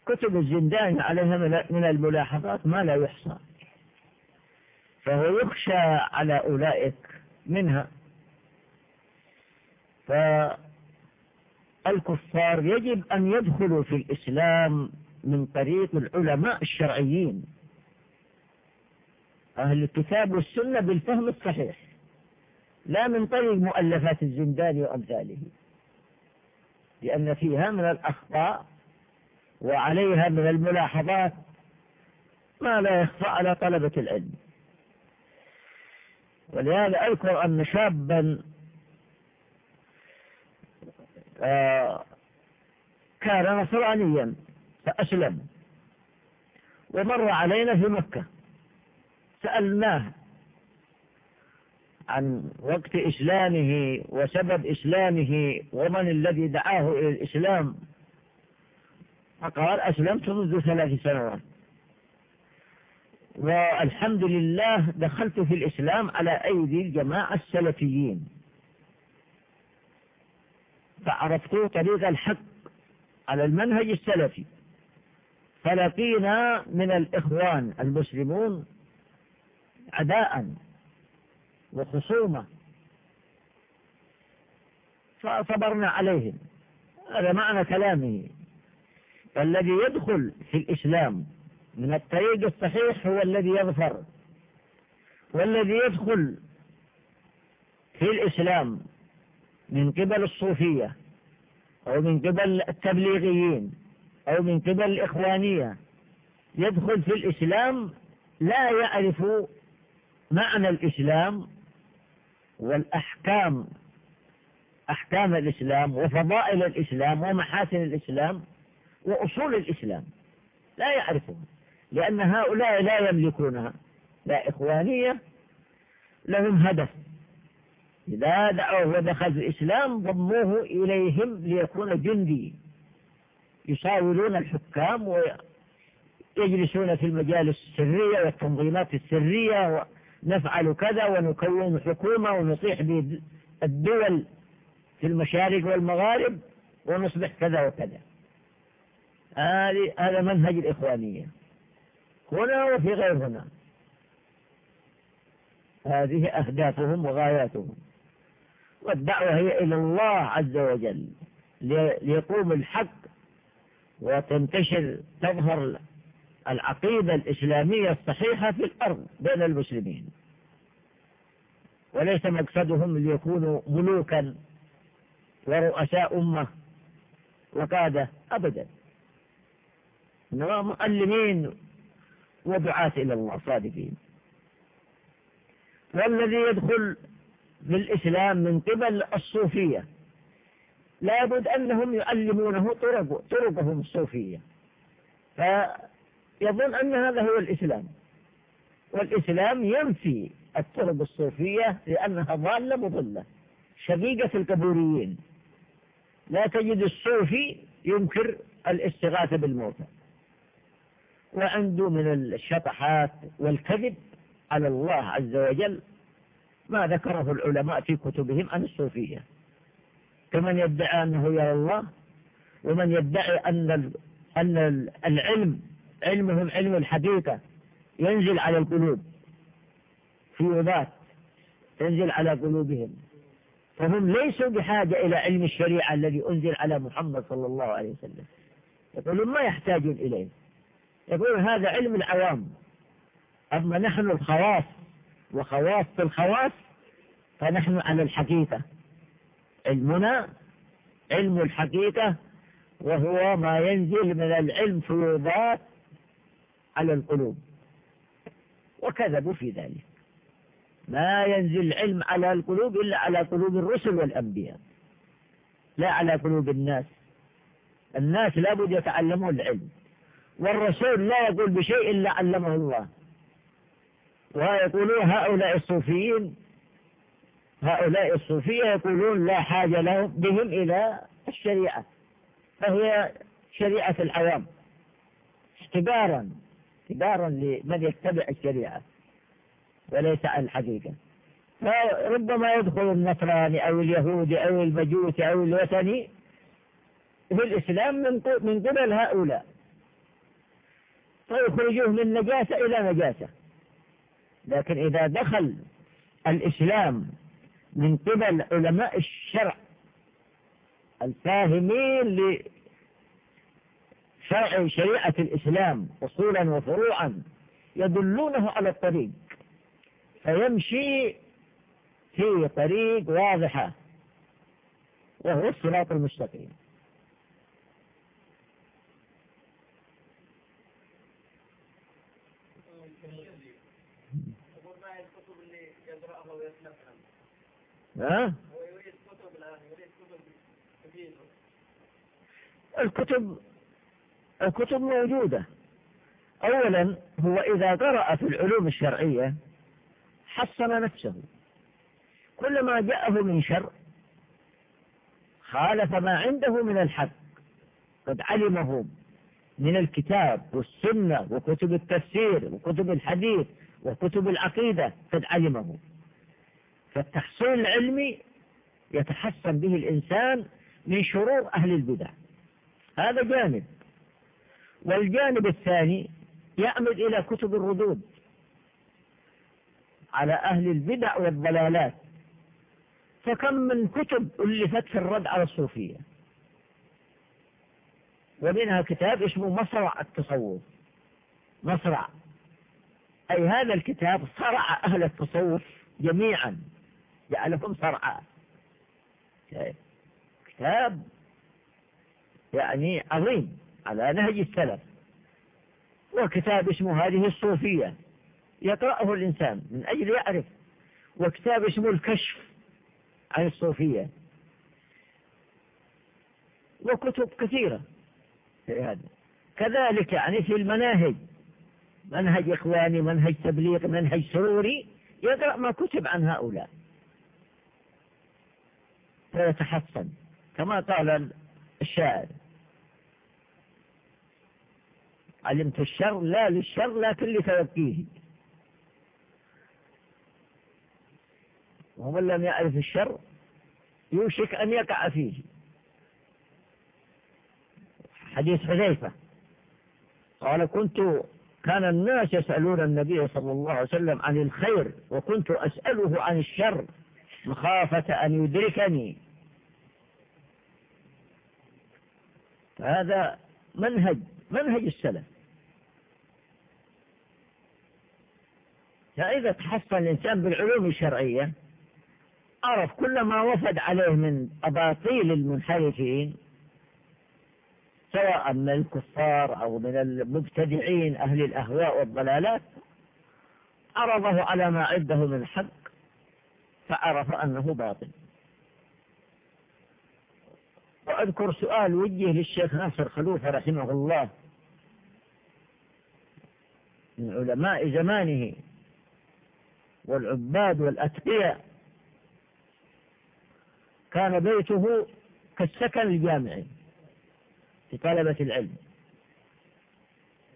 كتب الزنداني عليها من الملاحظات ما لا يحصى. فهو يخشى على أولئك منها. فالكفار يجب أن يدخلوا في الإسلام من طريق العلماء الشرعيين. أهل الكتاب والسنة بالفهم الصحيح. لا من طريق مؤلفات الزندان وأمثاله. لأن فيها من الأخطاء وعليها من الملاحظات ما لا يخفى على طلبة العلم. ولهذا أذكر أن شابا آه، كان نصرانيا فأسلم. ومر علينا في مكة. سألناه عن وقت إسلامه وسبب إسلامه ومن الذي دعاه إلى الإسلام. فقال أسلمت منذ ثلاث سنوات. والحمد لله دخلت في الإسلام على أيدي الجماعة السلفيين. فعرفت طريق الحق على المنهج السلفي. فلقينا من الإخوان المسلمون عداء وخصومة. فصبرنا عليهم. هذا معنى كلامه. فالذي يدخل في الإسلام من الطريق الصحيح هو الذي يظفر. والذي يدخل في الإسلام من قبل الصوفية أو من قبل التبليغيين أو من قبل الإخوانية يدخل في الإسلام لا يعرف معنى الإسلام والأحكام أحكام الإسلام وفضائل الإسلام ومحاسن الإسلام وأصول الإسلام. لا يعرفها لأن هؤلاء لا يملكونها. لا إخوانية لهم هدف. إذا دعوه ودخل الإسلام ضموه إليهم ليكون جندي. يساولون الحكام ويجلسون في المجالس السرية والتنظيمات السرية ونفعل كذا ونكون حكومة ونطيح بالدول في المشارق والمغارب ونصبح كذا وكذا. هذا منهج الإخوانية. هنا وفي غير هنا. هذه أهدافهم وغاياتهم. والدعوة هي إلى الله عز وجل ليقوم الحق وتنتشر تظهر العقيدة الإسلامية الصحيحة في الأرض بين المسلمين. وليس مقصدهم ليكونوا ملوكا ورؤساء أمة وقادة أبدا. إنما مؤلمين ودعاة إلى الله صادقين. والذي يدخل في الإسلام من قبل الصوفية لابد أنهم يعلمونه طرق طرقهم الصوفية. فيظن أن هذا هو الإسلام. والإسلام ينفي الطرق الصوفية لأنها ضالة مضلة شقيقة الكبوريين لا تجد الصوفي ينكر الاستغاثة بالموتى. وعنده من الشطحات والكذب على الله عز وجل ما ذكره العلماء في كتبهم عن الصوفية. كمن يدعي أنه يرى الله ومن يدعي أن أن العلم علمهم علم الحقيقة. ينزل على القلوب. في وضات تنزل على قلوبهم. فهم ليسوا بحاجة إلى علم الشريعة الذي أنزل على محمد صلى الله عليه وسلم. يقولون ما يحتاجون إليه. يقولون هذا علم العوام. أما نحن الخواص وخواص الخواص فنحن على الحقيقة. علمنا علم الحقيقة وهو ما ينزل من العلم فيوضات على القلوب. وكذبوا في ذلك. ما ينزل العلم على القلوب إلا على قلوب الرسل والأنبياء. لا على قلوب الناس. الناس لابد يتعلمون العلم. والرسول لا يقول بشيء إلا علمه الله. ويقولون هؤلاء الصوفيين هؤلاء الصوفية يقولون لا حاجة لهم بهم إلى الشريعة. فهي شريعة العوام. اختبارا. اختبارا لمن يتبع الشريعة وليس الحقيقة. فربما يدخل النصراني أو اليهودي أو المجوسي أو الوثني في الإسلام من من قبل هؤلاء. فيخرجوه من نجاسة إلى نجاسة. لكن إذا دخل الإسلام من قبل علماء الشرع الفاهمين لشرع شريعة الإسلام أصولا وفروعا يدلونه على الطريق فيمشي في طريق واضحة وهو الصراط المستقيم. ها؟ الكتب الكتب موجودة. أولا هو إذا قرأ في العلوم الشرعية حصن نفسه. كل ما جاءه من شر خالف ما عنده من الحق. قد علمه من الكتاب والسنة وكتب التفسير وكتب الحديث وكتب العقيدة قد علمه. فالتحصيل العلمي يتحسن به الإنسان من شرور أهل البدع. هذا جانب. والجانب الثاني يعمد إلى كتب الردود على أهل البدع والضلالات. فكم من كتب ألفت في الرد على الصوفية؟ ومنها كتاب اسمه مصرع التصوف. مصرع. أي هذا الكتاب صرع أهل التصوف جميعا. جعلهم صرعا. كتاب يعني عظيم. على نهج السلف. وكتاب اسمه هذه الصوفية. يقرأه الإنسان من أجل يعرف. وكتاب اسمه الكشف عن الصوفية. وكتب كثيرة في هذا. كذلك يعني في المناهج. منهج إخواني منهج تبليغ منهج سروري. يقرأ ما كتب عن هؤلاء. فيتحسن. كما قال الشاعر. علمت الشر لا للشر لكن لتوقيه ومن لم يعرف الشر يوشك أن يقع فيه. حديث حذيفة. قال كنت كان الناس يسألون النبي صلى الله عليه وسلم عن الخير وكنت أسأله عن الشر مخافة أن يدركني. هذا منهج منهج السلف. فإذا تحصل الإنسان بالعلوم الشرعية عرف كل ما وفد عليه من أباطيل المنحرفين سواء من الكفار أو من المبتدعين أهل الأهواء والضلالات عرضه على ما عنده من حق فعرف أنه باطل. وأذكر سؤال وجه للشيخ ناصر خلوفة رحمه الله. من علماء زمانه والعباد والأتقياء كان بيته كالسكن الجامعي في طلبة العلم.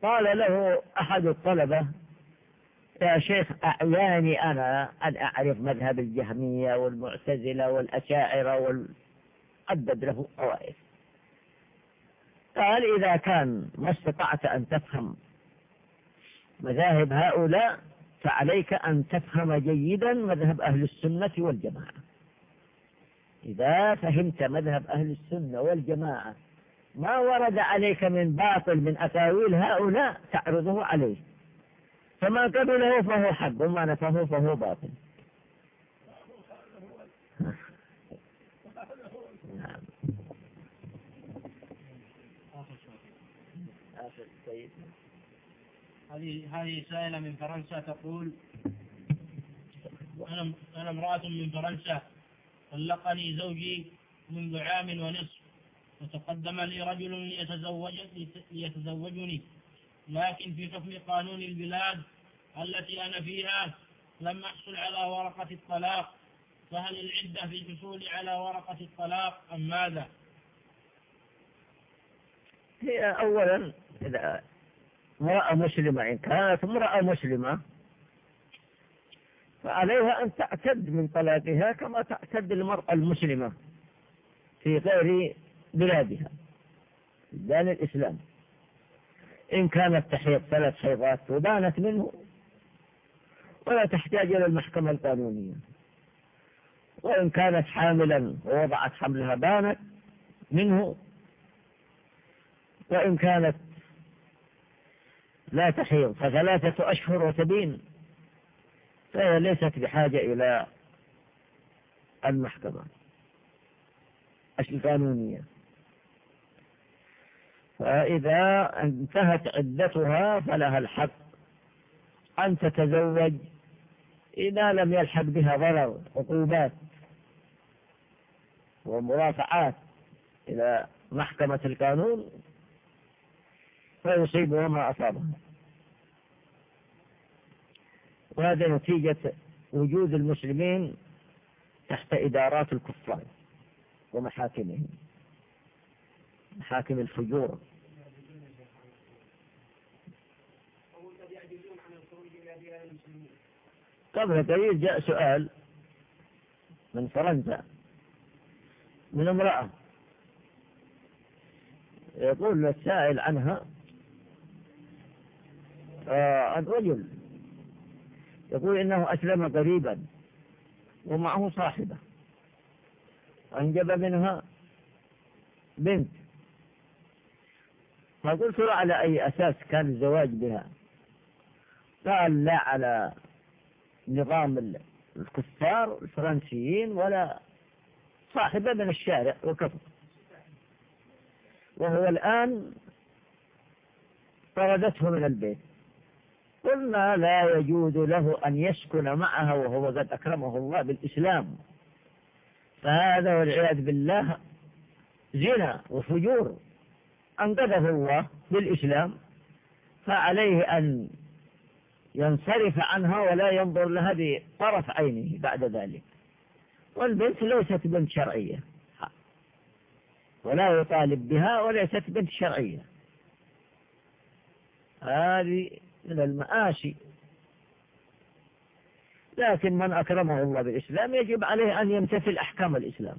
قال له أحد الطلبة يا شيخ أعياني أنا أن أعرف مذهب الجهمية والمعتزلة والأشاعرة والعدد له طوائف قال إذا كان ما استطعت أن تفهم مذاهب هؤلاء فعليك أن تفهم جيدا مذهب أهل السنة والجماعة. إذا فهمت مذهب أهل السنة والجماعة ما ورد عليك من باطل من أقاويل هؤلاء تعرضه عليه. فما قبله فهو حق وما نفه فهو باطل. نعم آخر طيب. هذه هذه سائلة من فرنسا تقول أنا أنا امرأة من فرنسا طلقني زوجي منذ عام ونصف وتقدم لي رجل ليتزوج ليتزوجني لكن في حكم قانون البلاد التي أنا فيها لم أحصل على ورقة الطلاق فهل العدة في الحصول على ورقة الطلاق أم ماذا؟ هي أولا إذا امرأة مسلمة إن كانت امرأة مسلمة فعليها أن تعتد من طلاقها كما تعتد المرأة المسلمة في غير بلادها بلاد الإسلام. إن كانت تحيض ثلاث حيضات وبانت منه ولا تحتاج إلى المحكمة القانونية. وإن كانت حاملا ووضعت حملها بانت منه. وإن كانت لا تحيض فثلاثة أشهر وتبين فهي ليست بحاجة إلى المحكمة. القانونية فإذا انتهت عدتها فلها الحق أن تتزوج إذا لم يلحق بها ضرر عقوبات ومرافعات إلى محكمة القانون. فيصيبها ما أصابها وهذا نتيجة وجود المسلمين تحت إدارات الكفار ومحاكمهم. محاكم الفجور. قبل قليل جاء سؤال من فرنسا من امرأة يقول السائل عنها الرجل. يقول إنه أسلم قريبا ومعه صاحبة. أنجب منها بنت. فقلت له على أي أساس كان الزواج بها؟ قال لا على نظام الكفار الفرنسيين ولا صاحبة من الشارع وكفر. وهو الآن طردته من البيت. قلنا لا يجوز له أن يسكن معها وهو قد أكرمه الله بالإسلام. فهذا والعياذ بالله زنا وفجور. أنقذه الله بالإسلام. فعليه أن ينصرف عنها ولا ينظر لها بطرف عينه بعد ذلك. والبنت ليست بنت شرعية. ولا يطالب بها وليست بنت شرعية. هذه من المآسي. لكن من أكرمه الله بالإسلام يجب عليه أن يمتثل أحكام الإسلام.